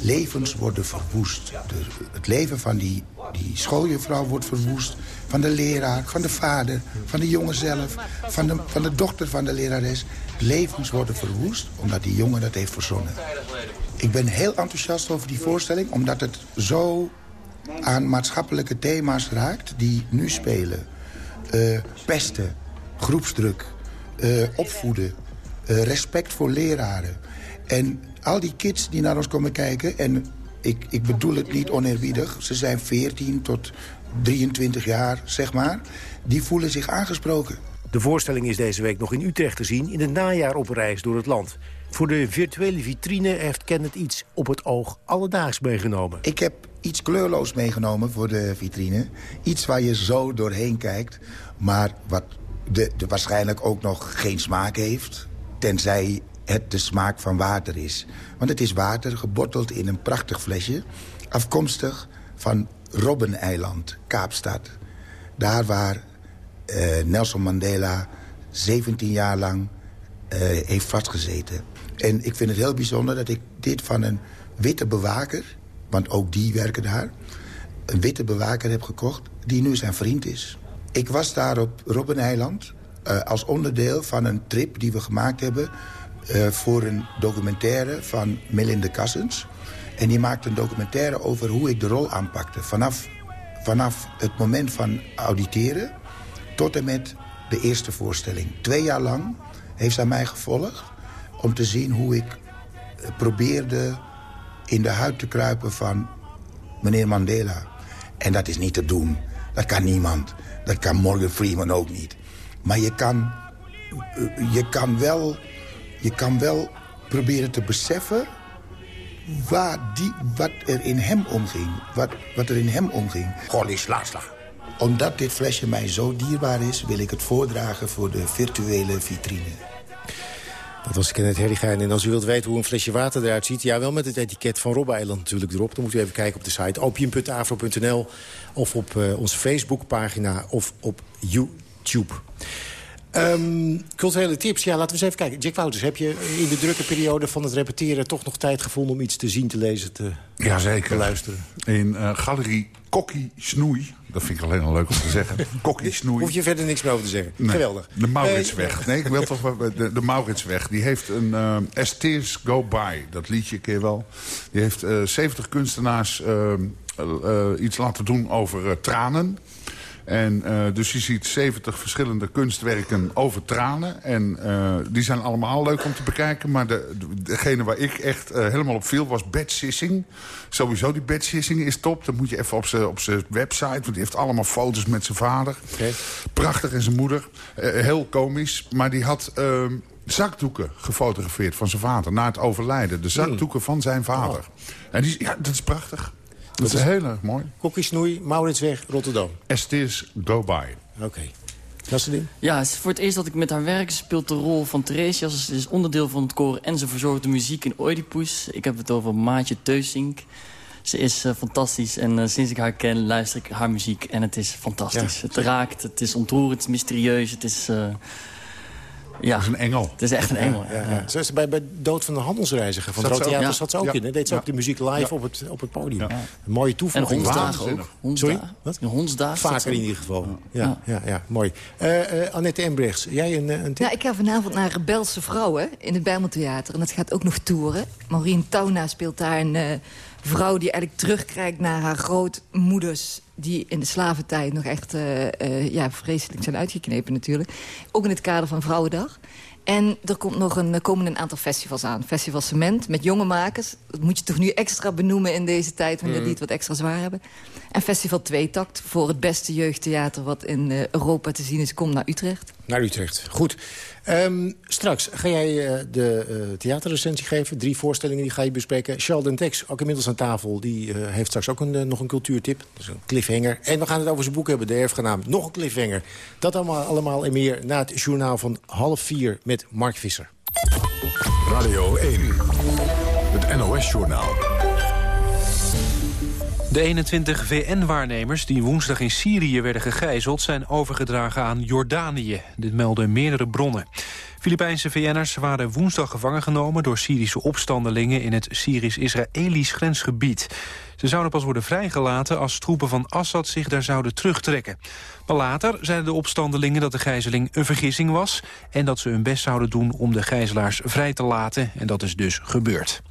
levens worden verwoest. De- het leven van die, die schooljuffrouw wordt verwoest. Van de leraar, van de vader, van de jongen zelf... van de, van de dochter van de lerares. Levens worden verwoest omdat die jongen dat heeft verzonnen. Ik ben heel enthousiast over die voorstelling... omdat het zo aan maatschappelijke thema's raakt die nu spelen. Eh, pesten, groepsdruk, eh, opvoeden, eh, respect voor leraren. En al die kids die naar ons komen kijken... en ik, ik bedoel het niet oneerbiedig, ze zijn 14 tot 23 jaar, zeg maar... die voelen zich aangesproken. De voorstelling is deze week nog in Utrecht te zien... in het najaar op reis door het land. Voor de virtuele vitrine heeft Kenneth iets op het oog alledaags meegenomen. Ik heb iets kleurloos meegenomen voor de vitrine. Iets waar je zo doorheen kijkt, maar wat de, de waarschijnlijk ook nog geen smaak heeft... tenzij het de smaak van water is. Want het is water gebotteld in een prachtig flesje... afkomstig van Robbeneiland, Kaapstad. Daar waar eh, Nelson Mandela 17 jaar lang eh, heeft vastgezeten. En ik vind het heel bijzonder dat ik dit van een witte bewaker... want ook die werken daar... een witte bewaker heb gekocht die nu zijn vriend is. Ik was daar op Robbeneiland eh, als onderdeel van een trip die we gemaakt hebben... eh, voor een documentaire van Melinda Cassens. En die maakte een documentaire over hoe ik de rol aanpakte. Vanaf, vanaf het moment van auditeren tot en met de eerste voorstelling. Twee jaar lang heeft zij mij gevolgd om te zien hoe ik eh, probeerde in de huid te kruipen van meneer Mandela. En dat is niet te doen. Dat kan niemand. Dat kan Morgan Freeman ook niet. Maar je kan, eh, je kan, wel, je kan wel proberen te beseffen waar die, wat er in hem omging. Wat, wat er in hem omging. Golly Slasla. Omdat dit flesje mij zo dierbaar is... wil ik het voordragen voor de virtuele vitrine. Dat was Kenneth Herrigijn. En als u wilt weten hoe een flesje water eruit ziet... ja, wel met het etiket van Robbe-eiland natuurlijk erop... dan moet u even kijken op de site opium.afro.nl... of op uh, onze Facebookpagina of op Tube. Um, culturele tips, ja, laten we eens even kijken. Jack Wouters, heb je in de drukke periode van het repeteren... toch nog tijd gevonden om iets te zien, te lezen, te, Jazeker. te luisteren? In uh, Galerie Kokkie Snoei. Dat vind ik alleen al leuk om te zeggen. (laughs) Kokkie Snoei. Hoef je verder niks meer over te zeggen. Geweldig. De Mauritsweg. Eh, nee, ik wil (laughs) toch de, de Mauritsweg. Die heeft een uh, As Tears Go By. Dat liedje ken je wel. Die heeft uh, 70 kunstenaars iets laten doen over tranen. En uh, dus je ziet 70 verschillende kunstwerken over tranen. En uh, die zijn allemaal leuk om te bekijken. Maar de, degene waar ik echt uh, helemaal op viel was bedsissing. Sowieso die bedsissing is top. Dan moet je even op zijn op website. Want die heeft allemaal foto's met zijn vader. Okay. Prachtig en zijn moeder. heel komisch. Maar die had ehm, zakdoeken gefotografeerd van zijn vader. Na het overlijden. De zakdoeken van zijn vader. Oh. En die, ja, dat is prachtig. Dat, is heel erg mooi. Kokkiesnoei, Mauritsweg, Rotterdam. Estis Go By. Oké. Okay. Ja, het is voor het eerst dat ik met haar werk speelt de rol van Theresias. Ze is onderdeel van het koor en ze verzorgt de muziek in Oedipus. Ik heb het over Maatje Teusink. Ze is uh, fantastisch en uh, sinds ik haar ken luister ik haar muziek en het is fantastisch. Ja. Het raakt, het is ontroerend, het is mysterieus, het is... Uh, ja. Dat is een engel. Het is echt een engel. Ja, ja, bij, bij Dood van de Handelsreiziger van het Theater zat ze ook in. Hè? Deed ze ook de muziek live op, het, op het podium. Een mooie toevoeging. En hondsdagen ook. Sorry? Wat? Hondsdagen. Vaker in ieder geval. Ja, ja. Ja, mooi. Uh, uh, Annette Embrechts, jij een, een tip? Ja, ik ga vanavond naar Rebelse Vrouwen in het Bijmeltheater. En dat gaat ook nog toeren. Maureen Tauna speelt daar een... Uh, vrouw die eigenlijk terugkijkt naar haar grootmoeders... die in de slaventijd nog echt uh, uh, ja, vreselijk zijn uitgeknepen natuurlijk. Ook in het kader van Vrouwendag. En er komt nog een, er komen een aantal festivals aan. Festival Cement met jonge makers. Dat moet je toch nu extra benoemen in deze tijd... wanneer mm. die het wat extra zwaar hebben. En Festival Tweetakt voor het beste jeugdtheater... wat in Europa te zien is, komt naar Utrecht. Naar Utrecht, goed. Um, straks ga jij uh, de uh, theaterrecensie geven. Drie voorstellingen die ga je bespreken. Sheldon Tex, ook inmiddels aan tafel, die uh, heeft straks ook een, nog een cultuurtip. Is een cliffhanger. En we gaan het over zijn boek hebben, De Erfgenaam. Nog een cliffhanger. Dat allemaal, allemaal en meer na het journaal van half vier met Mark Visser. Radio 1, het NOS-journaal. De 21 VN-waarnemers die woensdag in Syrië werden gegijzeld... zijn overgedragen aan Jordanië. Dit melden meerdere bronnen. Filipijnse VN'ers waren woensdag gevangen genomen... door Syrische opstandelingen in het Syrisch-Israëlisch grensgebied. Ze zouden pas worden vrijgelaten als troepen van Assad zich daar zouden terugtrekken. Maar later zeiden de opstandelingen dat de gijzeling een vergissing was... en dat ze hun best zouden doen om de gijzelaars vrij te laten. En dat is dus gebeurd.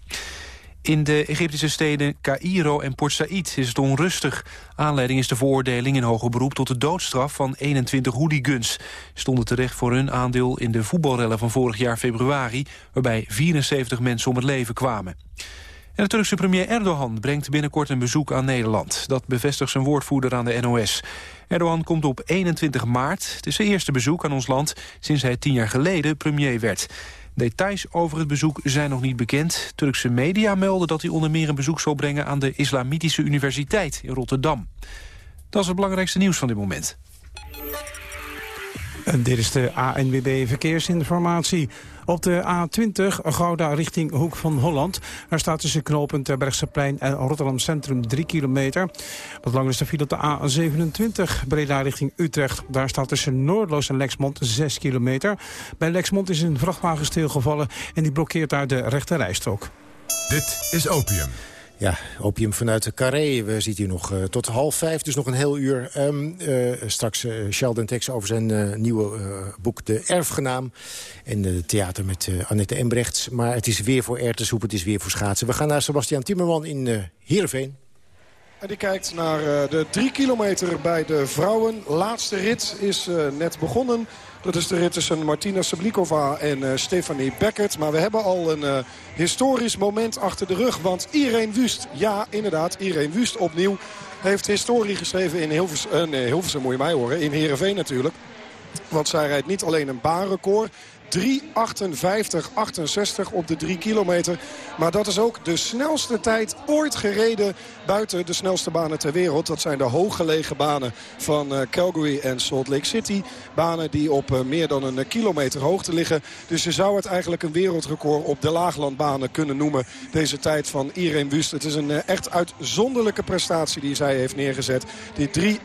In de Egyptische steden Cairo en Port Said is het onrustig. Aanleiding is de veroordeling in hoger beroep tot de doodstraf van 21 hooligans. Stonden terecht voor hun aandeel in de voetbalrellen van vorig jaar februari... waarbij 74 mensen om het leven kwamen. En de Turkse premier Erdogan brengt binnenkort een bezoek aan Nederland. Dat bevestigt zijn woordvoerder aan de NOS. Erdogan komt op 21 maart. Het is zijn eerste bezoek aan ons land sinds hij tien jaar geleden premier werd. Details over het bezoek zijn nog niet bekend. Turkse media melden dat hij onder meer een bezoek zal brengen... aan de Islamitische Universiteit in Rotterdam. Dat is het belangrijkste nieuws van dit moment. En dit is de ANWB Verkeersinformatie. Op de A20 Gouda richting Hoek van Holland. Daar staat tussen knooppunt Terbergseplein en Rotterdam Centrum 3 kilometer. Wat langer is de file op de A27 Breda richting Utrecht. Daar staat tussen Noordloos en Lexmond 6 kilometer. Bij Lexmond is een vrachtwagen stilgevallen en die blokkeert daar de rechte rijstrook. Dit is Opium. Ja, opium vanuit de Carré. We zitten hier nog uh, tot half vijf, dus nog een heel uur. Um, uh, straks uh, Sheldon Tex over zijn nieuwe boek De Erfgenaam. En de theater met Annette Embrechts. Maar het is weer voor Erteshoep, het is weer voor schaatsen. We gaan naar Sebastian Timmerman in uh, Heerenveen. En die kijkt naar de drie kilometer bij de vrouwen. Laatste rit is net begonnen. Dat is de rit tussen Martina Sablikova en uh, Stefanie Beckert. Maar we hebben al een uh, historisch moment achter de rug. Want Irene Wust, ja inderdaad, Irene Wust opnieuw... heeft historie geschreven in Hilversum, uh, nee, Hilversum moet je mij horen, in Heerenveen natuurlijk. Want zij rijdt niet alleen een baanrecord... 3.58.68 op de 3 kilometer. Maar dat is ook de snelste tijd ooit gereden buiten de snelste banen ter wereld. Dat zijn de hooggelegen banen van uh, Calgary en Salt Lake City. Banen die op uh, meer dan een kilometer hoogte liggen. Dus je zou het eigenlijk een wereldrecord op de laaglandbanen kunnen noemen. Deze tijd van Irene Wust. Het is een uh, echt uitzonderlijke prestatie die zij heeft neergezet. Die 3.58.68.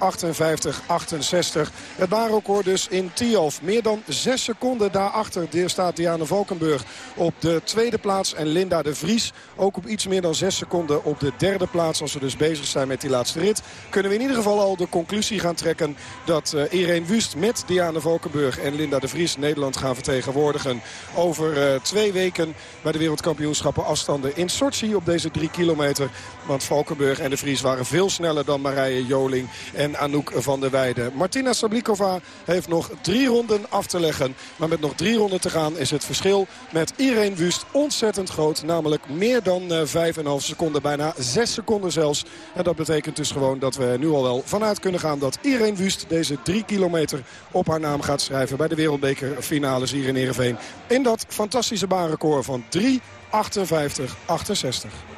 Het baanrecord dus in Tialf. Meer dan 6 seconden daarachter staat Diana Valkenburg op de tweede plaats. En Linda de Vries ook op iets meer dan 6 seconden op de derde plaats. Als we dus bezig zijn met die laatste rit. Kunnen we in ieder geval al de conclusie gaan trekken dat uh, Irene Wust met Diana Valkenburg en Linda de Vries Nederland gaan vertegenwoordigen. Over uh, twee weken bij de wereldkampioenschappen afstanden in Sochi op deze drie kilometer. Want Valkenburg en de Vries waren veel sneller dan Marije Joling en Anouk van der Weijden. Martina Sablikova heeft nog drie ronden af te leggen. Maar met nog drie ronden te gaan is het verschil met Irene Wust ontzettend groot. Namelijk meer dan uh, 5,5 seconden, bijna 6 seconden zelfs. En dat betekent dus gewoon dat we nu al wel vanuit kunnen gaan... dat Irene Wust deze drie kilometer op haar naam gaat schrijven... bij de wereldbekerfinales hier in Ereveen. In dat fantastische baanrecord van 3.58.68.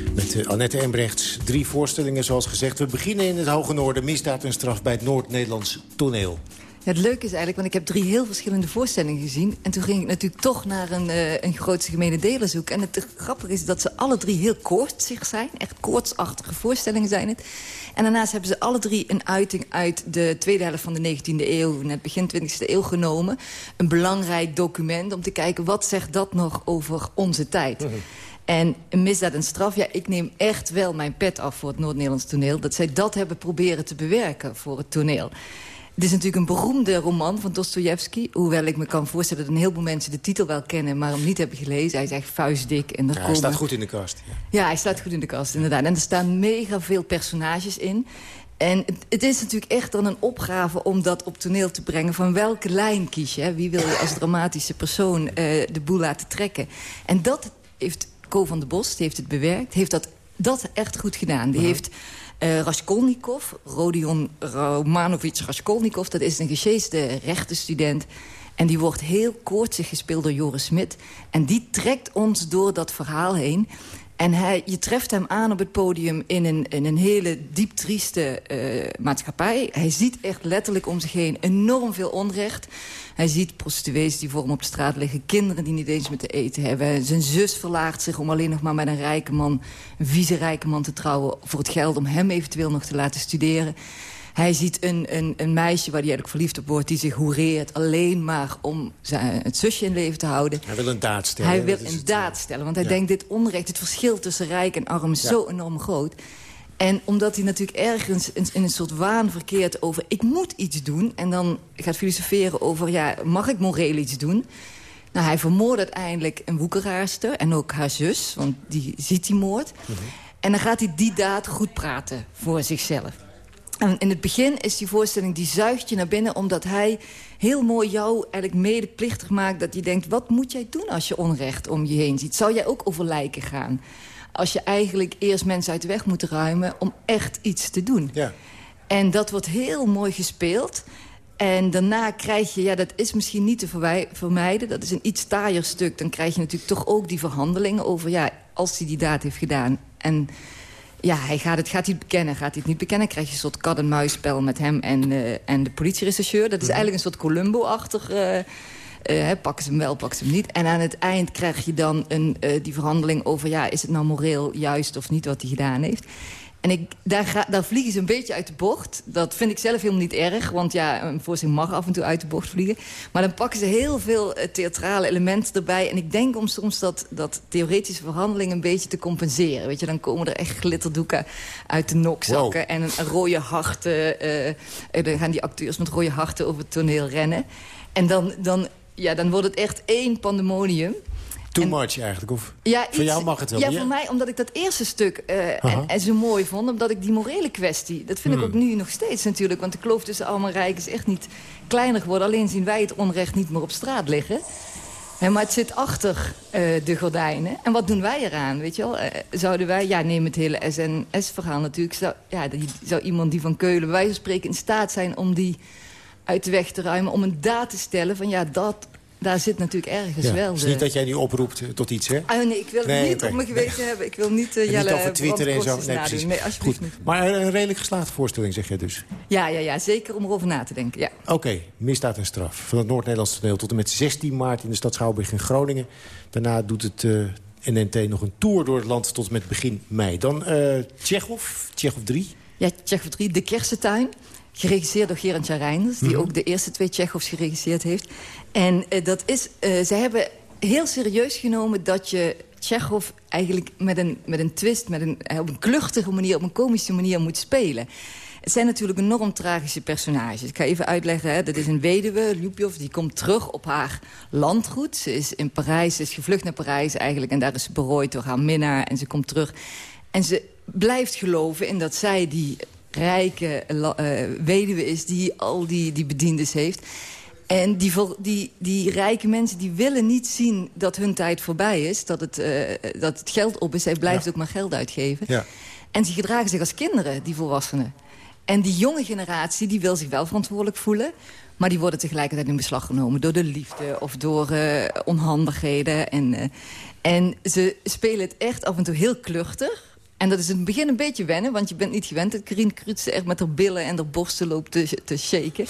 Met uh, Annette Embrechts drie voorstellingen zoals gezegd. We beginnen in het Hoge Noorden, misdaad en straf bij het Noord-Nederlands toneel. Ja, het leuke is eigenlijk, want ik heb drie heel verschillende voorstellingen gezien. En toen ging ik natuurlijk toch naar een, uh, een grootste gemene delen zoeken. En het grappige is dat ze alle drie heel koortsig zijn. Echt koortsachtige voorstellingen zijn het. En daarnaast hebben ze alle drie een uiting uit de tweede helft van de 19e eeuw... net begin 20e eeuw genomen. Een belangrijk document om te kijken wat zegt dat nog over onze tijd. Mm -hmm. En een misdaad en straf, ja, ik neem echt wel mijn pet af voor het Noord-Nederlands toneel. Dat zij dat hebben proberen te bewerken voor het toneel. Het is natuurlijk een beroemde roman van Dostoevsky. Hoewel ik me kan voorstellen dat een heleboel mensen de titel wel kennen... maar hem niet hebben gelezen. Hij is echt vuistdik. En er ja, komen... Hij staat goed in de kast. Ja. ja, hij staat goed in de kast, inderdaad. En er staan mega veel personages in. En het, het, is natuurlijk echt dan een opgave om dat op toneel te brengen. Van welke lijn kies je? Hè? Wie wil je als dramatische persoon uh, de boel laten trekken? En dat heeft Co van de Bos, heeft het bewerkt, heeft dat, dat echt goed gedaan. Die uh -huh. heeft uh, Raskolnikov, Rodion Romanovich Raskolnikov... dat is een gesjeesde rechtenstudent... En die wordt heel koortsig gespeeld door Joris Smit. En die trekt ons door dat verhaal heen. En hij, je treft hem aan op het podium in een, in een hele diep trieste uh, maatschappij. Hij ziet echt letterlijk om zich heen enorm veel onrecht. Hij ziet prostituees die voor hem op de straat liggen. Kinderen die niet eens meer te eten hebben. Zijn zus verlaagt zich om alleen nog maar met een rijke man... een vieze rijke man te trouwen voor het geld... om hem eventueel nog te laten studeren. Hij ziet een, een, een meisje waar hij eigenlijk verliefd op wordt... die zich hoereert alleen maar om zijn, het zusje in leven te houden. Hij wil een daad stellen. Hij wil een daad stellen, want hij ja. denkt... dit onrecht, het verschil tussen rijk en arm is ja. zo enorm groot... En omdat hij natuurlijk ergens in, in, een soort waan verkeert over... ik moet iets doen, en dan gaat filosoferen over... ja, mag ik moreel iets doen? Nou, hij vermoordt uiteindelijk een woekeraarster en ook haar zus... want die ziet die moord. Mm -hmm. En dan gaat hij die daad goed praten voor zichzelf. En in het begin is die voorstelling, die zuigt je naar binnen... omdat hij heel mooi jou eigenlijk medeplichtig maakt... dat je denkt, wat moet jij doen als je onrecht om je heen ziet? Zou jij ook over lijken gaan? Als je eigenlijk eerst mensen uit de weg moet ruimen... om echt iets te doen. Ja. En dat wordt heel mooi gespeeld... En daarna krijg je, ja, dat is misschien niet te vermijden... dat is een iets taaier stuk. Dan krijg je natuurlijk toch ook die verhandelingen over... ja, als hij die daad heeft gedaan... en ja, hij gaat het gaat hij het bekennen, gaat hij het niet bekennen... krijg je een soort kat-en-muisspel met hem en, uh, en de politierechercheur. Dat is -hmm. eigenlijk een soort Columbo-achtig... Uh, uh, pakken ze hem wel, pakken ze hem niet. En aan het eind krijg je dan een, die verhandeling over... ja, is het nou moreel juist of niet wat hij gedaan heeft. En ik, daar, ga, daar vliegen ze een beetje uit de bocht. Dat vind ik zelf helemaal niet erg. Want ja, een voorstelling mag af en toe uit de bocht vliegen. Maar dan pakken ze heel veel uh, theatrale elementen erbij. En ik denk om soms dat, dat theoretische verhandeling een beetje te compenseren. Weet je, dan komen er echt glitterdoeken uit de nokzakken. Wow. En een, een rode harten. Uh, dan gaan die acteurs met rode harten over het toneel rennen. En dan, dan, ja, dan wordt het echt één pandemonium. Too much eigenlijk? Of ja, voor jou mag het wel. Ja, voor mij omdat ik dat eerste stuk uh, en, en, zo mooi vond. Omdat ik die morele kwestie, dat vind ik hmm. ook nu nog steeds natuurlijk. Want de kloof tussen arm en rijk is echt niet kleiner geworden. Alleen zien wij het onrecht niet meer op straat liggen. maar het zit achter uh, de gordijnen. En wat doen wij eraan, weet je wel? Uh, zouden wij, ja, neem het hele SNS-verhaal natuurlijk. Zou, ja, die, zou iemand die van Keulen bij wijze van spreken in staat zijn om die uit de weg te ruimen... om een daad te stellen van ja, dat daar zit natuurlijk ergens ja, wel... Het is niet dat jij nu oproept eh, tot iets, hè? Ah, nee, ik wil het niet op mijn geweten hebben. Ik wil niet uh, Jelle... Niet over Twitter en zo. Nee, precies. Nee, alsjeblieft Goed. Maar een redelijk geslaagde voorstelling, zeg jij dus? Ja, ja, ja zeker om erover na te denken, ja. Oké, okay, misdaad en straf. Van het Noord-Nederlands toneel tot en met 16 maart in de stad Schouwburg in Groningen. Daarna doet het uh, eh, NNT nog een tour door het land tot met begin mei. Dan uh, Tsjechov, Tsjechov 3. Ja, Tsjechov 3, De Kersentuin. Geregisseerd door Gerard Reinders, die mhm. ook de eerste twee Tsjechovs geregisseerd heeft. En uh, dat is, uh, ze hebben heel serieus genomen dat je Tsjechov eigenlijk met een, met een twist... Met een, op een kluchtige manier, op een komische manier moet spelen. Het zijn natuurlijk enorm tragische personages. Ik ga even uitleggen, hè. dat is een weduwe, Ljubjov, die komt terug op haar landgoed. Ze is in Parijs, ze is gevlucht naar Parijs eigenlijk... en daar is ze berooid door haar minnaar en ze komt terug. En ze blijft geloven in dat zij die rijke uh, weduwe is... die al die, die bediendes heeft. En die, die, die rijke mensen die willen niet zien dat hun tijd voorbij is. Dat het, uh, dat het geld op is. Zij blijft ook maar geld uitgeven. Ja. En ze gedragen zich als kinderen, die volwassenen. En die jonge generatie die wil zich wel verantwoordelijk voelen. Maar die worden tegelijkertijd in beslag genomen door de liefde of door uh, onhandigheden. En, en ze spelen het echt af en toe heel kluchtig. En dat is in het begin een beetje wennen, want je bent niet gewend... dat Karine Krutse echt met haar billen en haar borsten loopt te, te shaken.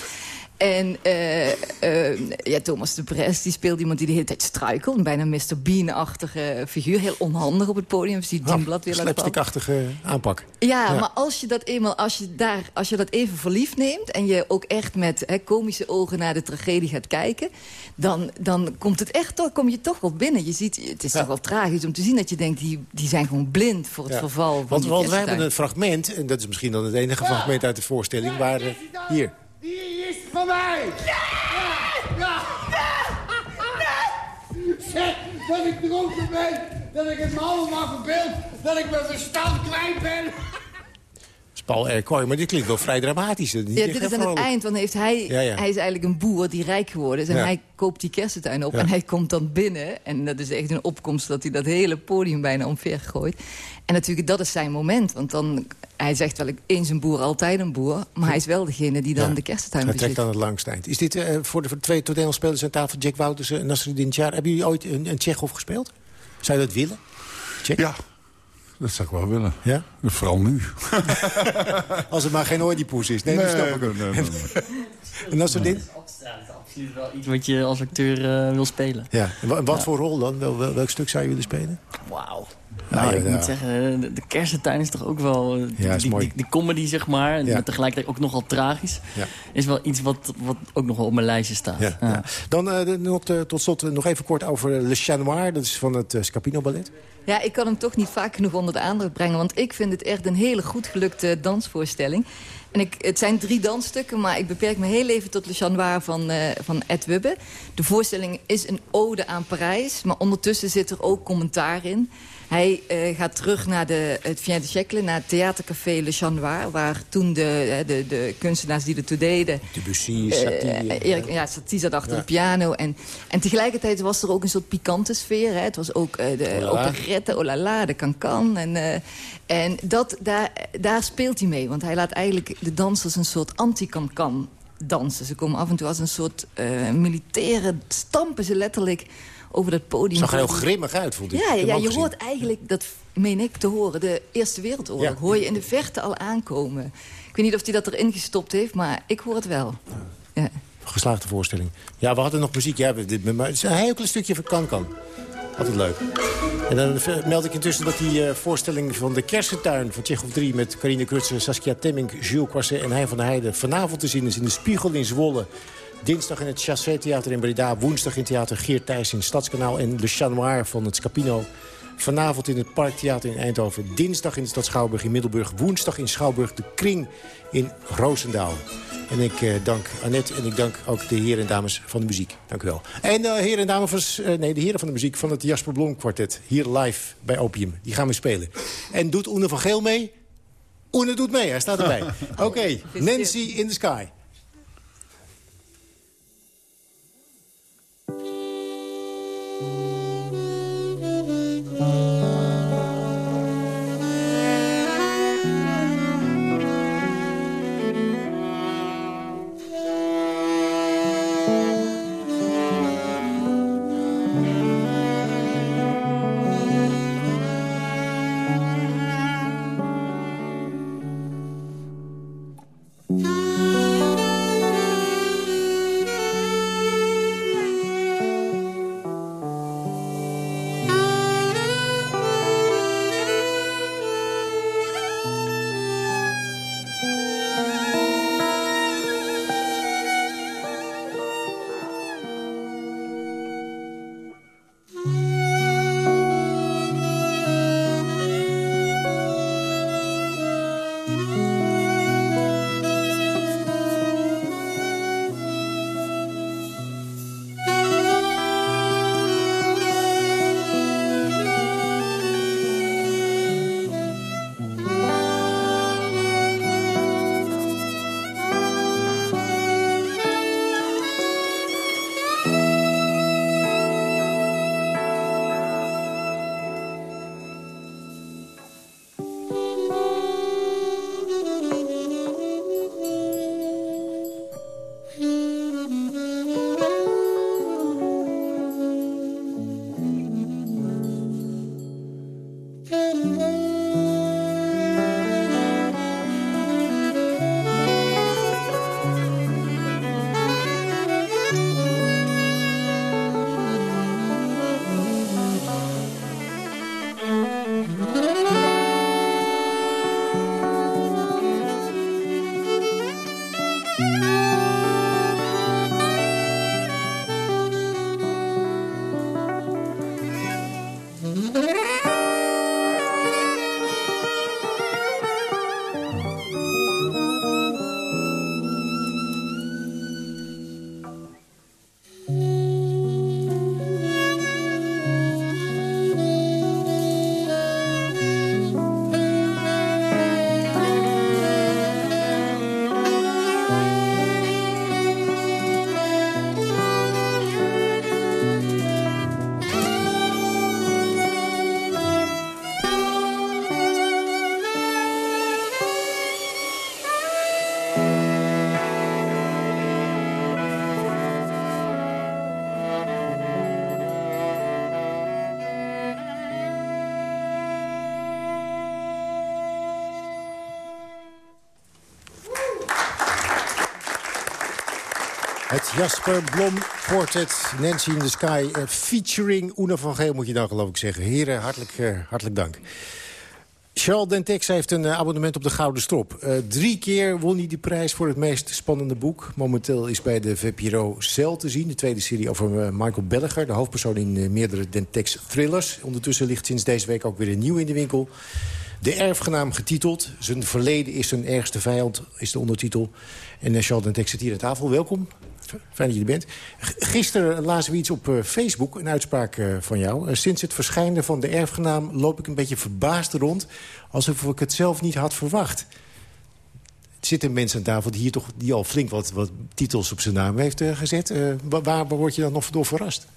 En uh, uh, ja, Thomas de Bres die speelt iemand die de hele tijd struikelt. Een bijna Mr. Bean-achtige figuur. Heel onhandig op het podium. Dus die oh, weer slapstick-achtige aanpak. Ja, maar als je dat eenmaal, als je, daar, als je dat even verliefd neemt... en je ook echt met hè, komische ogen naar de tragedie gaat kijken... dan, dan komt het echt toch, kom je toch wel binnen. Je ziet, het is toch wel tragisch om te zien dat je denkt... die, die zijn gewoon blind voor het verval van Want, want wij hebben een fragment, en dat is misschien dan het enige fragment uit de voorstelling... waar, hier... Die is van mij! Nee! Ja! Nee! Nee! Zeg, dat ik dronken ben, dat ik het me allemaal verbeeld, dat ik mijn verstand kwijt ben. Paul R. maar dit klinkt wel vrij dramatisch. ja, dit is aan het eind, want heeft hij, hij is eigenlijk een boer die rijk geworden is. En hij koopt die kersentuin op en hij komt dan binnen. En dat is echt een opkomst dat hij dat hele podium bijna omver gooit. En natuurlijk, dat is zijn moment. Want dan, hij zegt wel, eens een boer, altijd een boer. Maar hij is wel degene die dan de kersentuin bezit. Hij trekt dan het langste eind. Is dit uh, voor, de, voor de twee toneelspelers aan tafel, Jack Wouters en Nasruddin Tjar... hebben jullie ooit een, een gespeeld? Zou je dat willen? Check? Ja, dat zou ik wel willen. Ja? Vooral nu. (laughs) Als het maar geen Oedipus is. Nee, nee, nee, nee, nee, (laughs) nee. En dat soort dingen? absoluut wel iets wat je als acteur uh, wil spelen. Ja, en wat voor rol dan? Wel, welk stuk zou je willen spelen? Wauw. Nou, ik moet zeggen, de, de kersentuin is toch ook wel... Eh, ja, die, die, die, comedy, zeg maar, en ja. tegelijkertijd ook nogal tragisch... is wel iets wat, wat ook nog wel op mijn lijstje staat. Dan uh, nog tot slot nog even kort over Le Chat Noir. Dat is van het uh, Scapino Ballet. Ja, ik kan hem toch niet vaak genoeg onder de aandacht brengen... want ik vind het echt een hele goed gelukte dansvoorstelling. En ik, het zijn drie dansstukken, maar ik beperk me heel even tot Le Chanoir van, uh, van Ed Wubbe. De voorstelling is een ode aan Parijs, maar ondertussen zit er ook commentaar in. Hij uh, gaat terug naar de, het Vien de naar het theatercafé Le Chanoir... waar toen de, de, de kunstenaars die ertoe deden... Debussy, uh, Satie. Uh, ja, Satie zat achter de piano. En, en tegelijkertijd was er ook een soort pikante sfeer. Hè. Het was ook uh, de Olala. operette, oh la la, de cancan. En, en dat, daar, daar speelt hij mee. Want hij laat eigenlijk de dansers een soort anti-cancan dansen. Ze komen af en toe als een soort militaire... stampen ze letterlijk over dat podium. Zag er heel grimmig uit, vond ik. Ja, ja, je hoort eigenlijk, dat meen ik te horen, de Eerste Wereldoorlog. Hoor je in de verte al aankomen. Ik weet niet of hij dat erin gestopt heeft, maar ik hoor het wel. Ja. Geslaagde voorstelling. Ja, we hadden nog muziek. Ja, dit, maar het is een heel klein stukje van Kan Kan. Altijd leuk. En dan meld ik intussen dat die uh, voorstelling van de Kersentuin van Tsjechov 3... met Carine Krutse, Saskia Temming, Jules Quasset en Hein van der Heijden... vanavond te zien is in de Spiegel in Zwolle. Dinsdag in het Chassé Theater in Breda. Woensdag in Theater Geert Thijs in Stadskanaal. En Le Chat Noir van het Scapino Vanavond in het Parktheater in Eindhoven. Dinsdag in de stad Schouwburg in Middelburg. Woensdag in Schouwburg de Kring in Roosendaal. En ik eh, dank Annette en ik dank ook de heren en dames van de muziek. Dank u wel. En uh, heren en dames van, uh, nee, de heren van de muziek van het Jasper Blom kwartet. Hier live bij Opium. Die gaan we spelen. En doet Oene van Geel mee? Oene doet mee, hij staat erbij. (laughs) Oké, okay. Nancy in the Sky. Het Jasper Blom Quartet, Nancy in the Sky... Uh, featuring Oena van Geel, moet je dan geloof ik zeggen. Heren, hartelijk, uh, hartelijk dank. Charles Dentex heeft een uh, abonnement op de Gouden Strop. drie keer won hij die prijs voor het meest spannende boek. Momenteel is bij de VPRO Cel te zien. De tweede serie over Michael Belliger. De hoofdpersoon in meerdere Dentex thrillers. Ondertussen ligt sinds deze week ook weer een nieuw in de winkel. De erfgenaam getiteld. Zijn verleden is zijn ergste vijand, is de ondertitel. En Charles Dentex zit hier aan tafel. Welkom. Fijn dat je er bent. Gisteren lazen we iets op uh, Facebook, een uitspraak uh, van jou. Uh, sinds het verschijnen van de erfgenaam loop ik een beetje verbaasd rond... alsof ik het zelf niet had verwacht. Er zitten mensen aan tafel die hier toch die al flink wat, wat titels op zijn naam heeft gezet. Waar, waar word je dan nog door verrast?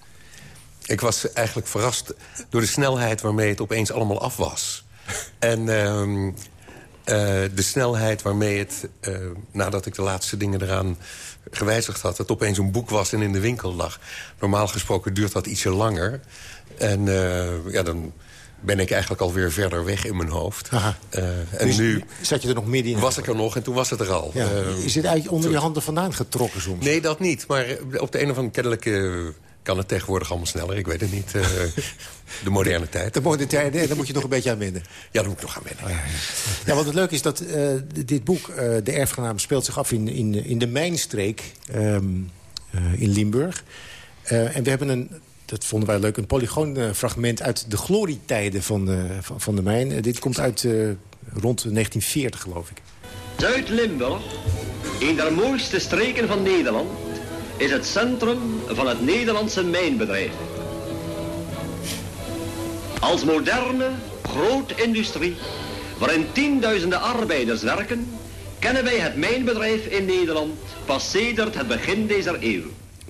Ik was eigenlijk verrast door de snelheid waarmee het opeens allemaal af was. en ehm, de snelheid waarmee het, nadat ik de laatste dingen eraan gewijzigd had... het opeens een boek was en in de winkel lag. Normaal gesproken duurt dat ietsje langer. En uh, ja, dan ben ik eigenlijk alweer verder weg in mijn hoofd. En dus nu zat je er nog midden in? Was ik er nog en toen was het er al. Ja. Is dit eigenlijk onder je handen vandaan getrokken soms? Nee, dat niet. Maar op de een of andere kennelijke kan het tegenwoordig allemaal sneller. Ik weet het niet. Uh, (laughs) de moderne tijd. De moderne tijd, nee, daar moet je nog een beetje aan wennen. Ja, daar moet ik nog aan wennen. Oh, ja, ja. ja, wat het leuke is dat uh, dit boek, uh, De Erfgenaam... speelt zich af in, in, in de Mijnstreek um, in Limburg. en we hebben een dat vonden wij leuk, een polygoonfragment uit de glorietijden van, de, van, van de mijn. dit komt uit rond 1940, geloof ik. Zuid-Limburg, een der mooiste streken van Nederland... is het centrum van het Nederlandse mijnbedrijf. Als moderne, grote industrie, waarin tienduizenden arbeiders werken... kennen wij het mijnbedrijf in Nederland pas sedert het begin deze eeuw.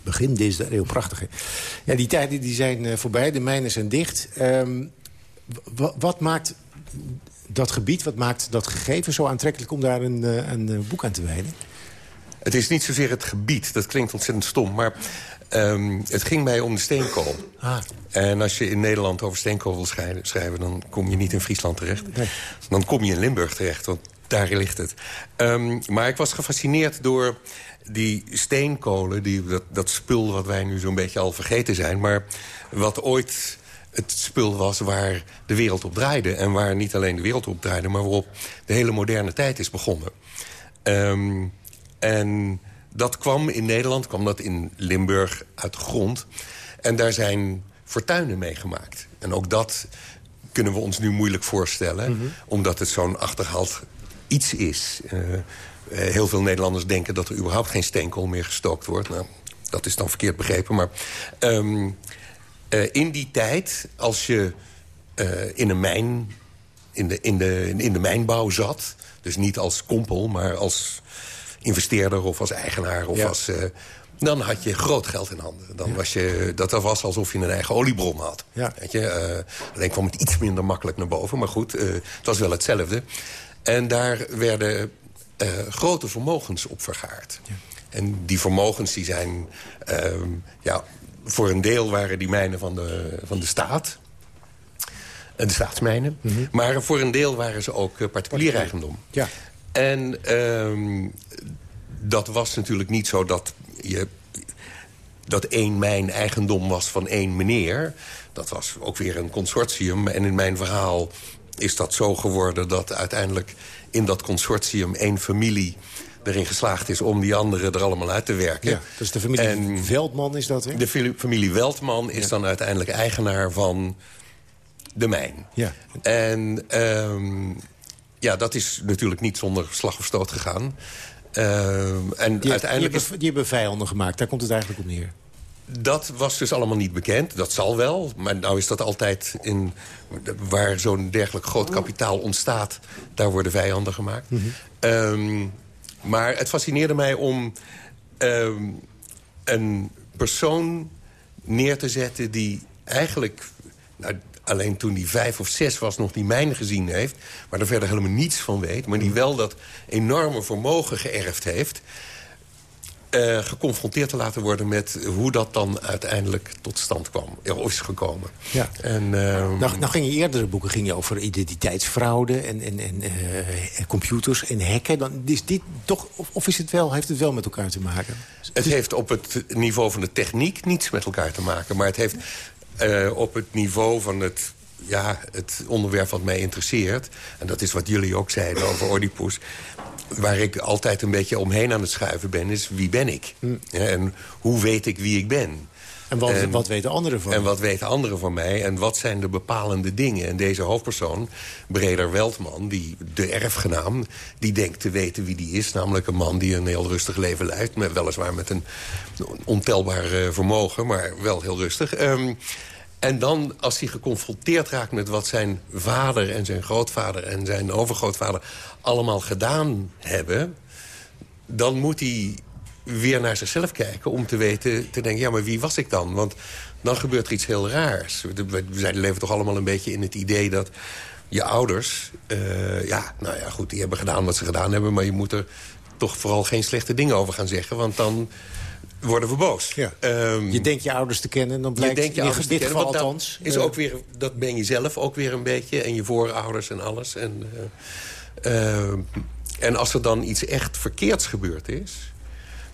Begin deze eeuw, prachtig. Hè? Ja, die tijden die zijn eh, voorbij, de mijnen zijn dicht. Um, wat maakt dat gebied, wat maakt dat gegeven zo aantrekkelijk... om daar een, eh, een eh, boek aan te wijden? Het is niet zozeer het gebied, dat klinkt ontzettend stom... maar um, het ging mij om de steenkool. Ah. En als je in Nederland over steenkool wil schrijven... dan kom je niet in Friesland terecht. Nee. Dan kom je in Limburg terecht, want daar ligt het. Um, maar ik was gefascineerd door die steenkolen... Die, dat, dat spul wat wij nu zo'n beetje al vergeten zijn... maar wat ooit het spul was waar de wereld op draaide. En waar niet alleen de wereld op draaide... maar waarop de hele moderne tijd is begonnen. Um, en dat kwam in Nederland, kwam dat in Limburg uit de grond. En daar zijn fortuinen mee gemaakt. En ook dat kunnen we ons nu moeilijk voorstellen. Mhm. Omdat het zo'n achterhaald iets is. Uh, heel veel Nederlanders denken dat er überhaupt geen steenkool meer gestookt wordt. Nou, dat is dan verkeerd begrepen. Maar um, uh, in die tijd, als je uh, in een mijn... In de, in, de, in de mijnbouw zat... dus niet als kompel, maar als investeerder of als eigenaar... of als, uh, dan had je groot geld in handen. Dan was je, dat was alsof je een eigen oliebron had. Ja. Weet je, uh, alleen kwam het iets minder makkelijk naar boven. Maar goed, uh, het was wel hetzelfde. En daar werden grote vermogens op vergaard. Ja. En die vermogens die zijn ehm, ja, voor een deel waren die mijnen van de, van de staat. De staatsmijnen. Mm -hmm. Maar voor een deel waren ze ook particulier eigendom. Ja. En um, dat was natuurlijk niet zo dat je dat één mijn eigendom was van één meneer. Dat was ook weer een consortium. En in mijn verhaal is dat zo geworden dat uiteindelijk in dat consortium één familie erin geslaagd is om die anderen er allemaal uit te werken. Ja, dus de familie en Veldman is dat, hè? De familie Veldman is dan uiteindelijk eigenaar van de mijn. Ja. En um, ja, dat is natuurlijk niet zonder slag of stoot gegaan. Uh, en die, uiteindelijk die, hebben, die hebben vijanden gemaakt, daar komt het eigenlijk op neer. Dat was dus allemaal niet bekend. Dat zal wel. Maar nou is dat altijd in... Waar zo'n dergelijk groot kapitaal ontstaat... daar worden vijanden gemaakt. Mm -hmm. Maar het fascineerde mij om um, een persoon neer te zetten... die eigenlijk, nou, alleen toen die vijf of zes was... nog die mijn gezien heeft, maar er verder helemaal niets van weet... maar die wel dat enorme vermogen geërfd heeft... Uh, geconfronteerd te laten worden met hoe dat dan uiteindelijk tot stand kwam. Of is gekomen. Ja. En, uh, nou, nou ging je eerdere boeken ging je over identiteitsfraude en, en, en uh, computers en hacken. Dan is dit toch, of, of, is het wel, heeft het wel met elkaar te maken? Het heeft op het niveau van de techniek niets met elkaar te maken. Maar het heeft op het niveau van het ja, het onderwerp wat mij interesseert... en dat is wat jullie ook zeiden over Oedipus waar ik altijd een beetje omheen aan het schuiven ben... is wie ben ik? Hm. en hoe weet ik wie ik ben? En wat, wat weten anderen van En wat weten anderen van mij? En wat zijn de bepalende dingen? En deze hoofdpersoon, Breder Weltman, die, de erfgenaam... die denkt te weten wie die is. Namelijk een man die een heel rustig leven leidt. Met, weliswaar met een ontelbaar uh, vermogen, maar wel heel rustig. Um, en dan, als hij geconfronteerd raakt met wat zijn vader en zijn grootvader... en zijn overgrootvader allemaal gedaan hebben... dan moet hij weer naar zichzelf kijken om te weten, te denken... ja, maar wie was ik dan? Want dan gebeurt er iets heel raars. We zijn leven toch allemaal een beetje in het idee dat je ouders... Uh, ja, nou ja, goed, die hebben gedaan wat ze gedaan hebben... maar je moet er toch vooral geen slechte dingen over gaan zeggen... want dan worden we boos. Ja. Um, je denkt je ouders te kennen, dan blijkt je, denkt je in dit kennen, geval althans... Is uh, ook weer, dat ben je zelf ook weer een beetje. En je voorouders en alles. En, uh, en als er dan iets echt verkeerds gebeurd is...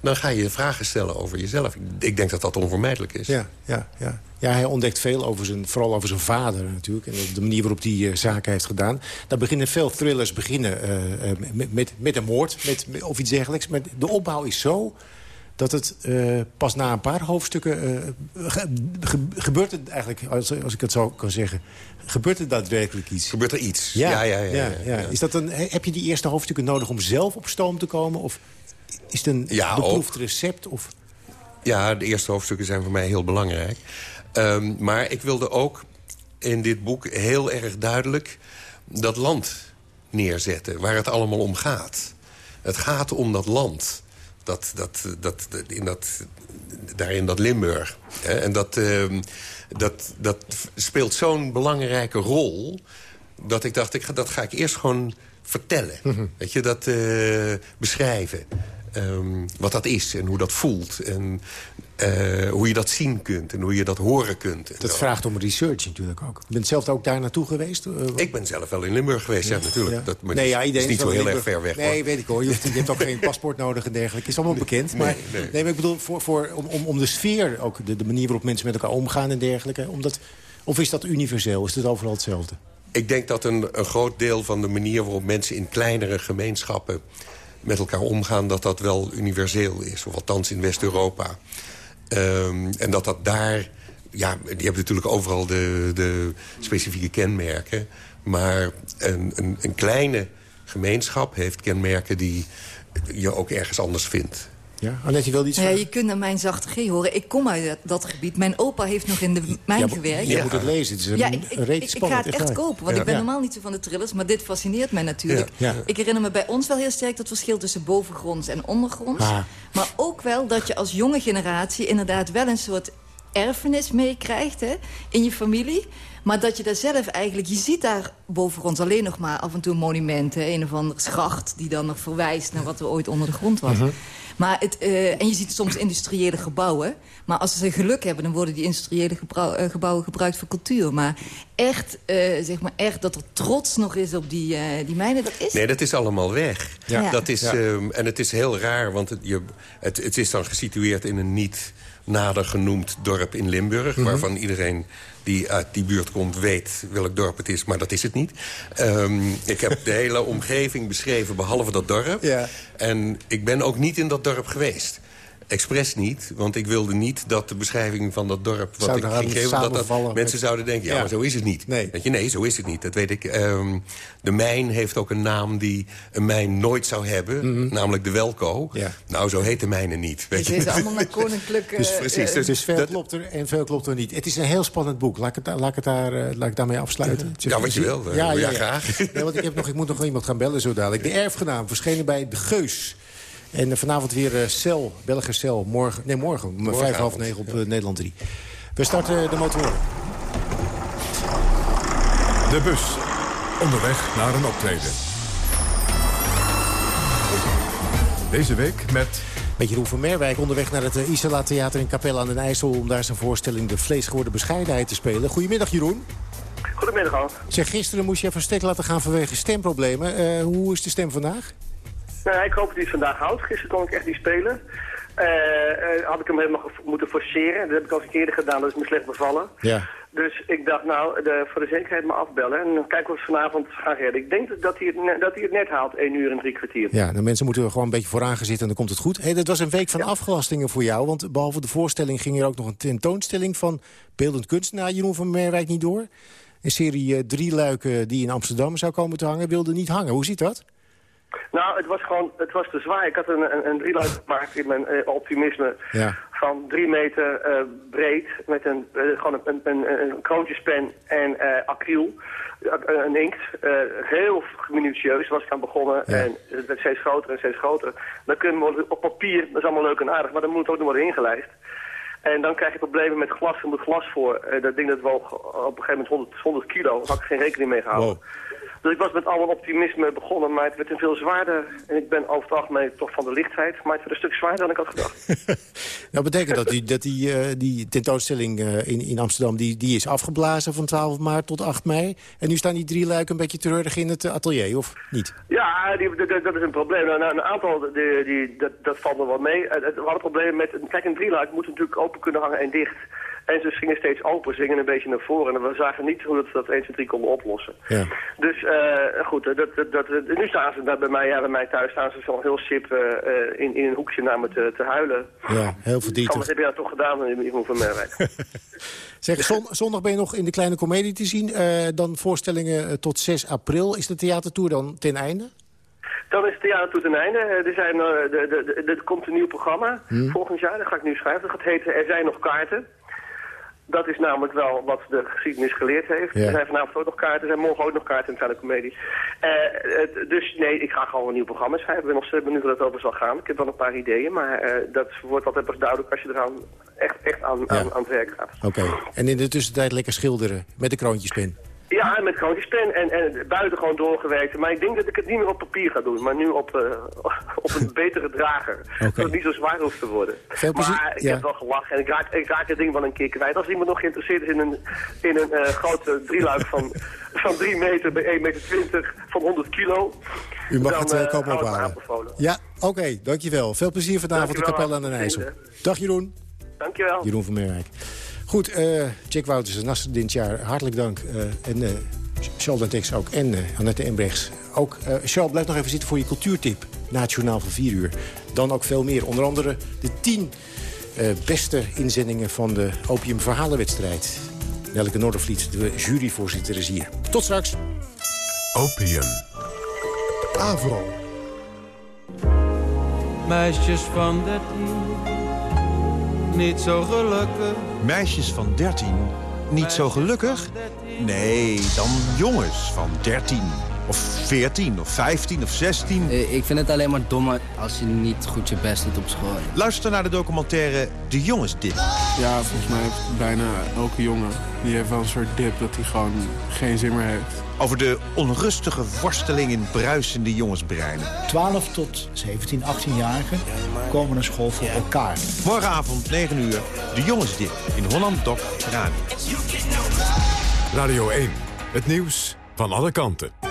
dan ga je vragen stellen over jezelf. Ik denk dat dat onvermijdelijk is. Ja, ja, ja. ja hij ontdekt veel, over zijn, vooral over zijn vader natuurlijk. En de manier waarop hij uh, zaken heeft gedaan. Daar beginnen veel thrillers beginnen, uh, met, met, met, een moord met, of iets dergelijks. Maar de opbouw is zo dat het uh, pas na een paar hoofdstukken... Gebeurt het eigenlijk, als, als, ik het zo kan zeggen... gebeurt er daadwerkelijk iets? Gebeurt er iets? Ja, ja, ja. ja, ja, Is dat een, heb je die eerste hoofdstukken nodig om zelf op stoom te komen? Of is het een ja, beproefd recept? Of... Ja, de eerste hoofdstukken zijn voor mij heel belangrijk. Um, maar ik wilde ook in dit boek heel erg duidelijk dat land neerzetten... waar het allemaal om gaat. Het gaat om dat land. Dat, dat, dat, in dat, daar in dat Limburg. En dat, uh, dat, dat speelt zo'n belangrijke rol... dat ik dacht, ik ga, dat ga ik eerst gewoon vertellen. Mhm. Weet je, dat uh, beschrijven. Um, wat dat is en hoe dat voelt. En uh, hoe je dat zien kunt en hoe je dat horen kunt. Dat vraagt om research natuurlijk ook. Je bent zelf ook daar naartoe geweest? Uh, ik ben zelf wel in Limburg geweest, ja, natuurlijk. Dat, maar nee, ja, is niet zo heel erg ver weg. Nee, weet ik hoor. Je, hoeft, je hebt ook geen paspoort nodig en dergelijke. Is allemaal bekend. Maar, nee, nee. maar ik bedoel, voor, voor, om, om, om de sfeer, ook de, de manier waarop mensen met elkaar omgaan en dergelijke. Omdat, of is dat universeel? Is het overal hetzelfde? Ik denk dat een, een groot deel van de manier waarop mensen in kleinere gemeenschappen met elkaar omgaan... dat dat wel universeel is, of althans in West-Europa. Um, en dat dat daar... Ja, die hebben natuurlijk overal de, de specifieke kenmerken. Maar een, een, een kleine gemeenschap heeft kenmerken die je ook ergens anders vindt. Ja, Annette, je wilde iets ja, Je kunt naar mijn zachte G horen. Ik kom uit dat, gebied. Mijn opa heeft nog in de mijn gewerkt. Je moet het lezen. Het is een, ja, ik, ik, ik, ga het echt kopen. Want ik ben normaal niet zo van de thrillers. Maar dit fascineert mij natuurlijk. Ik herinner me bij ons wel heel sterk dat verschil tussen bovengronds en ondergronds. Ah. Maar ook wel dat je als jonge generatie inderdaad wel een soort erfenis meekrijgt in je familie. Maar dat je daar zelf eigenlijk... Je ziet daar bovengronds alleen nog maar af en toe monumenten. Een of andere schacht die dan nog verwijst naar wat er ooit onder de grond was. Mhm. Maar het, uh, en je ziet soms industriële gebouwen. Maar als ze geluk hebben, dan worden die industriële uh, gebouwen gebruikt voor cultuur. Maar echt, uh, zeg maar echt dat er trots nog is op die, die mijnen, dat is... Nee, dat is allemaal weg. Ja. Dat is, ja. um, en het is heel raar, want het, je, het, het is dan gesitueerd in een niet nader genoemd dorp in Limburg... Mm -hmm. waarvan iedereen die uit die buurt komt weet welk dorp het is. Maar dat is het niet. Um, ik heb de hele (laughs) omgeving beschreven, behalve dat dorp. Ja. En ik ben ook niet in dat dorp geweest expres niet, want ik wilde niet dat de beschrijving van dat dorp... wat ik ging geven, dat, dat mensen zouden denken... ja, maar zo is het niet. Nee. Weet je, nee, zo is het niet. Dat weet ik. Um, de mijn heeft ook een naam die een mijn nooit zou hebben. Mm -hmm. Namelijk de Welco. Ja. Nou, zo heet de mijne niet. Weet je? Het is allemaal naar koninklijke... (laughs) dus precies. Dus, dus veel dat... klopt er en veel klopt er niet. Het is een heel spannend boek. Laat ik het, laat ik het, daar, uh, laat ik daarmee afsluiten. Ja, wat je wil. Ja, ja, ja, graag. Ja, want ik, heb nog, ik moet nog iemand gaan bellen zo dadelijk. De erfgenaam verschenen bij De Geus. En vanavond weer uh, Cel, Belgisch Cel. Morgen, nee, morgen om vijf half negen op uh, Nederland 3. We starten de motoren. De bus. Onderweg naar een optreden. Deze week met... Met Jeroen van Merwijk onderweg naar het uh, Isala Theater in Capelle aan den IJssel... om daar zijn voorstelling De Vleesgeworden Bescheidenheid te spelen. Goedemiddag, Jeroen. Goedemiddag, Hans. Zeg, gisteren moest je even stek laten gaan vanwege stemproblemen. Uh, hoe is de stem vandaag? Nou, ik hoop dat hij het vandaag houdt. Gisteren kon ik echt niet spelen. Uh, uh, had ik hem helemaal moeten forceren. Dat heb ik al eens eerder gedaan, dat is me slecht bevallen. Ja. Dus ik dacht, nou, de, voor de zekerheid maar afbellen. En dan kijken we het vanavond gaan redden. Ik denk dat hij, het, dat hij het net haalt, 1 uur en drie kwartier. Ja, de mensen moeten er gewoon een beetje vooraan gaan zitten en dan komt het goed. Hey, dat was een week van ja. afgelastingen voor jou. Want behalve de voorstelling ging er ook nog een tentoonstelling van beeldend kunstenaar Jeroen van Merwijk niet door. Een serie uh, drie luiken die in Amsterdam zou komen te hangen, wilde niet hangen. Hoe ziet dat? Nou, het was gewoon, het was te zwaar. Ik had een, een, een drieluik gemaakt in mijn uh, optimisme. Ja. Van drie meter uh, breed, met een, uh, gewoon een, een, een kroontjespen en acryl. een inkt. heel minutieus was ik aan begonnen. Ja. En het werd steeds groter en steeds groter. Dan kunnen we op papier, dat is allemaal leuk en aardig, maar dan moet het ook nog worden ingelijst. En dan krijg je problemen met glas. Er moet glas voor. dat ding dat woog op een gegeven moment 100, 100 kilo. Daar had ik geen rekening mee gehouden. Wow. Dus ik was met allemaal optimisme begonnen, maar het werd een veel zwaarder. En ik ben over het algemeen toch van de lichtheid, maar het werd een stuk zwaarder dan ik had gedacht. (laughs) nou, betekent dat die, dat die, uh, die tentoonstelling uh, in, in Amsterdam, die, die is afgeblazen van 12 maart tot 8 mei. En nu staan die drie luiken een beetje treurig in het atelier, of niet? Ja, die, dat, dat is een probleem. Nou, een aantal, die, die, dat, dat valt er wel mee. We hadden problemen met, kijk, een drieluik moet natuurlijk open kunnen hangen en dicht. En ze gingen steeds open, ze gingen een beetje naar voren. En we zagen niet hoe dat, dat 1, 2, 3 konden oplossen. Ja. Dus uh, goed, dat, dat, dat, nu staan ze bij mij, ja, bij mij thuis staan ze zo heel sip uh, in, in een hoekje naar me te, te huilen. Ja, heel verdrietig. Wat heb je dat toch gedaan in Jeroen van Merwijk? zeg, zon, zondag ben je nog in de Kleine Comedie te zien. Uh, dan voorstellingen tot 6 april. Is de theatertour dan ten einde? Dan is het theater ten einde. Er, zijn, er komt een nieuw programma hmm. volgend jaar. Dat ga ik nu schrijven. Dat gaat heten Er zijn nog kaarten. Dat is namelijk wel wat de geschiedenis geleerd heeft. Er zijn vanavond ook nog kaarten, er zijn morgen ook nog kaarten in de comedie. Uh, dus nee, ik ga gewoon een nieuw programma schrijven. Ik ben nog steeds benieuwd hoe dat over zal gaan. Ik heb wel een paar ideeën, maar uh, dat wordt altijd pas duidelijk als je eraan echt, echt aan, ja. aan, aan, het werk gaat. Oké, okay. en in de tussentijd lekker schilderen met de kroontjespin. Ja, met kroontjespen en, en buiten gewoon doorgewerkt. Maar ik denk dat ik het niet meer op papier ga doen, maar nu op, uh, (laughs) op een (laughs) betere drager. Okay. Dat het niet zo zwaar hoeft te worden. Veel maar ik ja. heb wel gelachen en ik raak, ik raak het ding wel een keer kwijt. Als iemand nog geïnteresseerd is in een, in een uh, grote drieluik van, (laughs) van 3 meter bij 1,20 meter van 100 kilo... U mag dan, het uh, komen ophalen. Ja, oké, okay, dankjewel. Veel plezier vanavond in Capelle aan den IJssel. Dag Jeroen. Dankjewel. Jeroen van Meerwijk. Goed, uh, Jack Wouters en Nasser Dintjaar, hartelijk dank. Uh, en uh, Charles Dentex ook. En Annette Embrechts ook. Charles, blijf nog even zitten voor je cultuurtip. Na het journaal van 4 uur. Dan ook veel meer. Onder andere de 10 beste inzendingen van de Opium Verhalenwedstrijd. Nelke Noordervliet, de juryvoorzitter, is hier. Tot straks. Opium. Avro. Meisjes van 13 niet zo gelukkig. Meisjes van 13, niet zo gelukkig? Nee, dan jongens van 13. Of 14, of 15, of 16. Ik vind het alleen maar dom als je niet goed je best doet op school. Luister naar de documentaire De Jongens Dip. Ja, volgens mij heeft bijna elke jongen... die heeft wel een soort dip dat hij gewoon geen zin meer heeft. Over de onrustige worsteling in bruisende jongensbreinen. 12 tot 17, 18-jarigen komen naar school voor elkaar. Morgenavond 9 uur, De Jongensdip in Holland Doc Radio. Radio 1, het nieuws van alle kanten.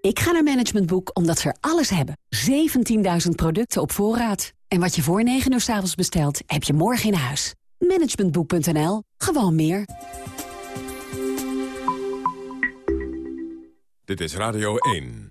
Ik ga naar Management Boek omdat ze er alles hebben. 17.000 producten op voorraad. En wat je voor 9 uur s avonds bestelt, heb je morgen in huis. Managementboek.nl. Gewoon meer. Dit is Radio 1.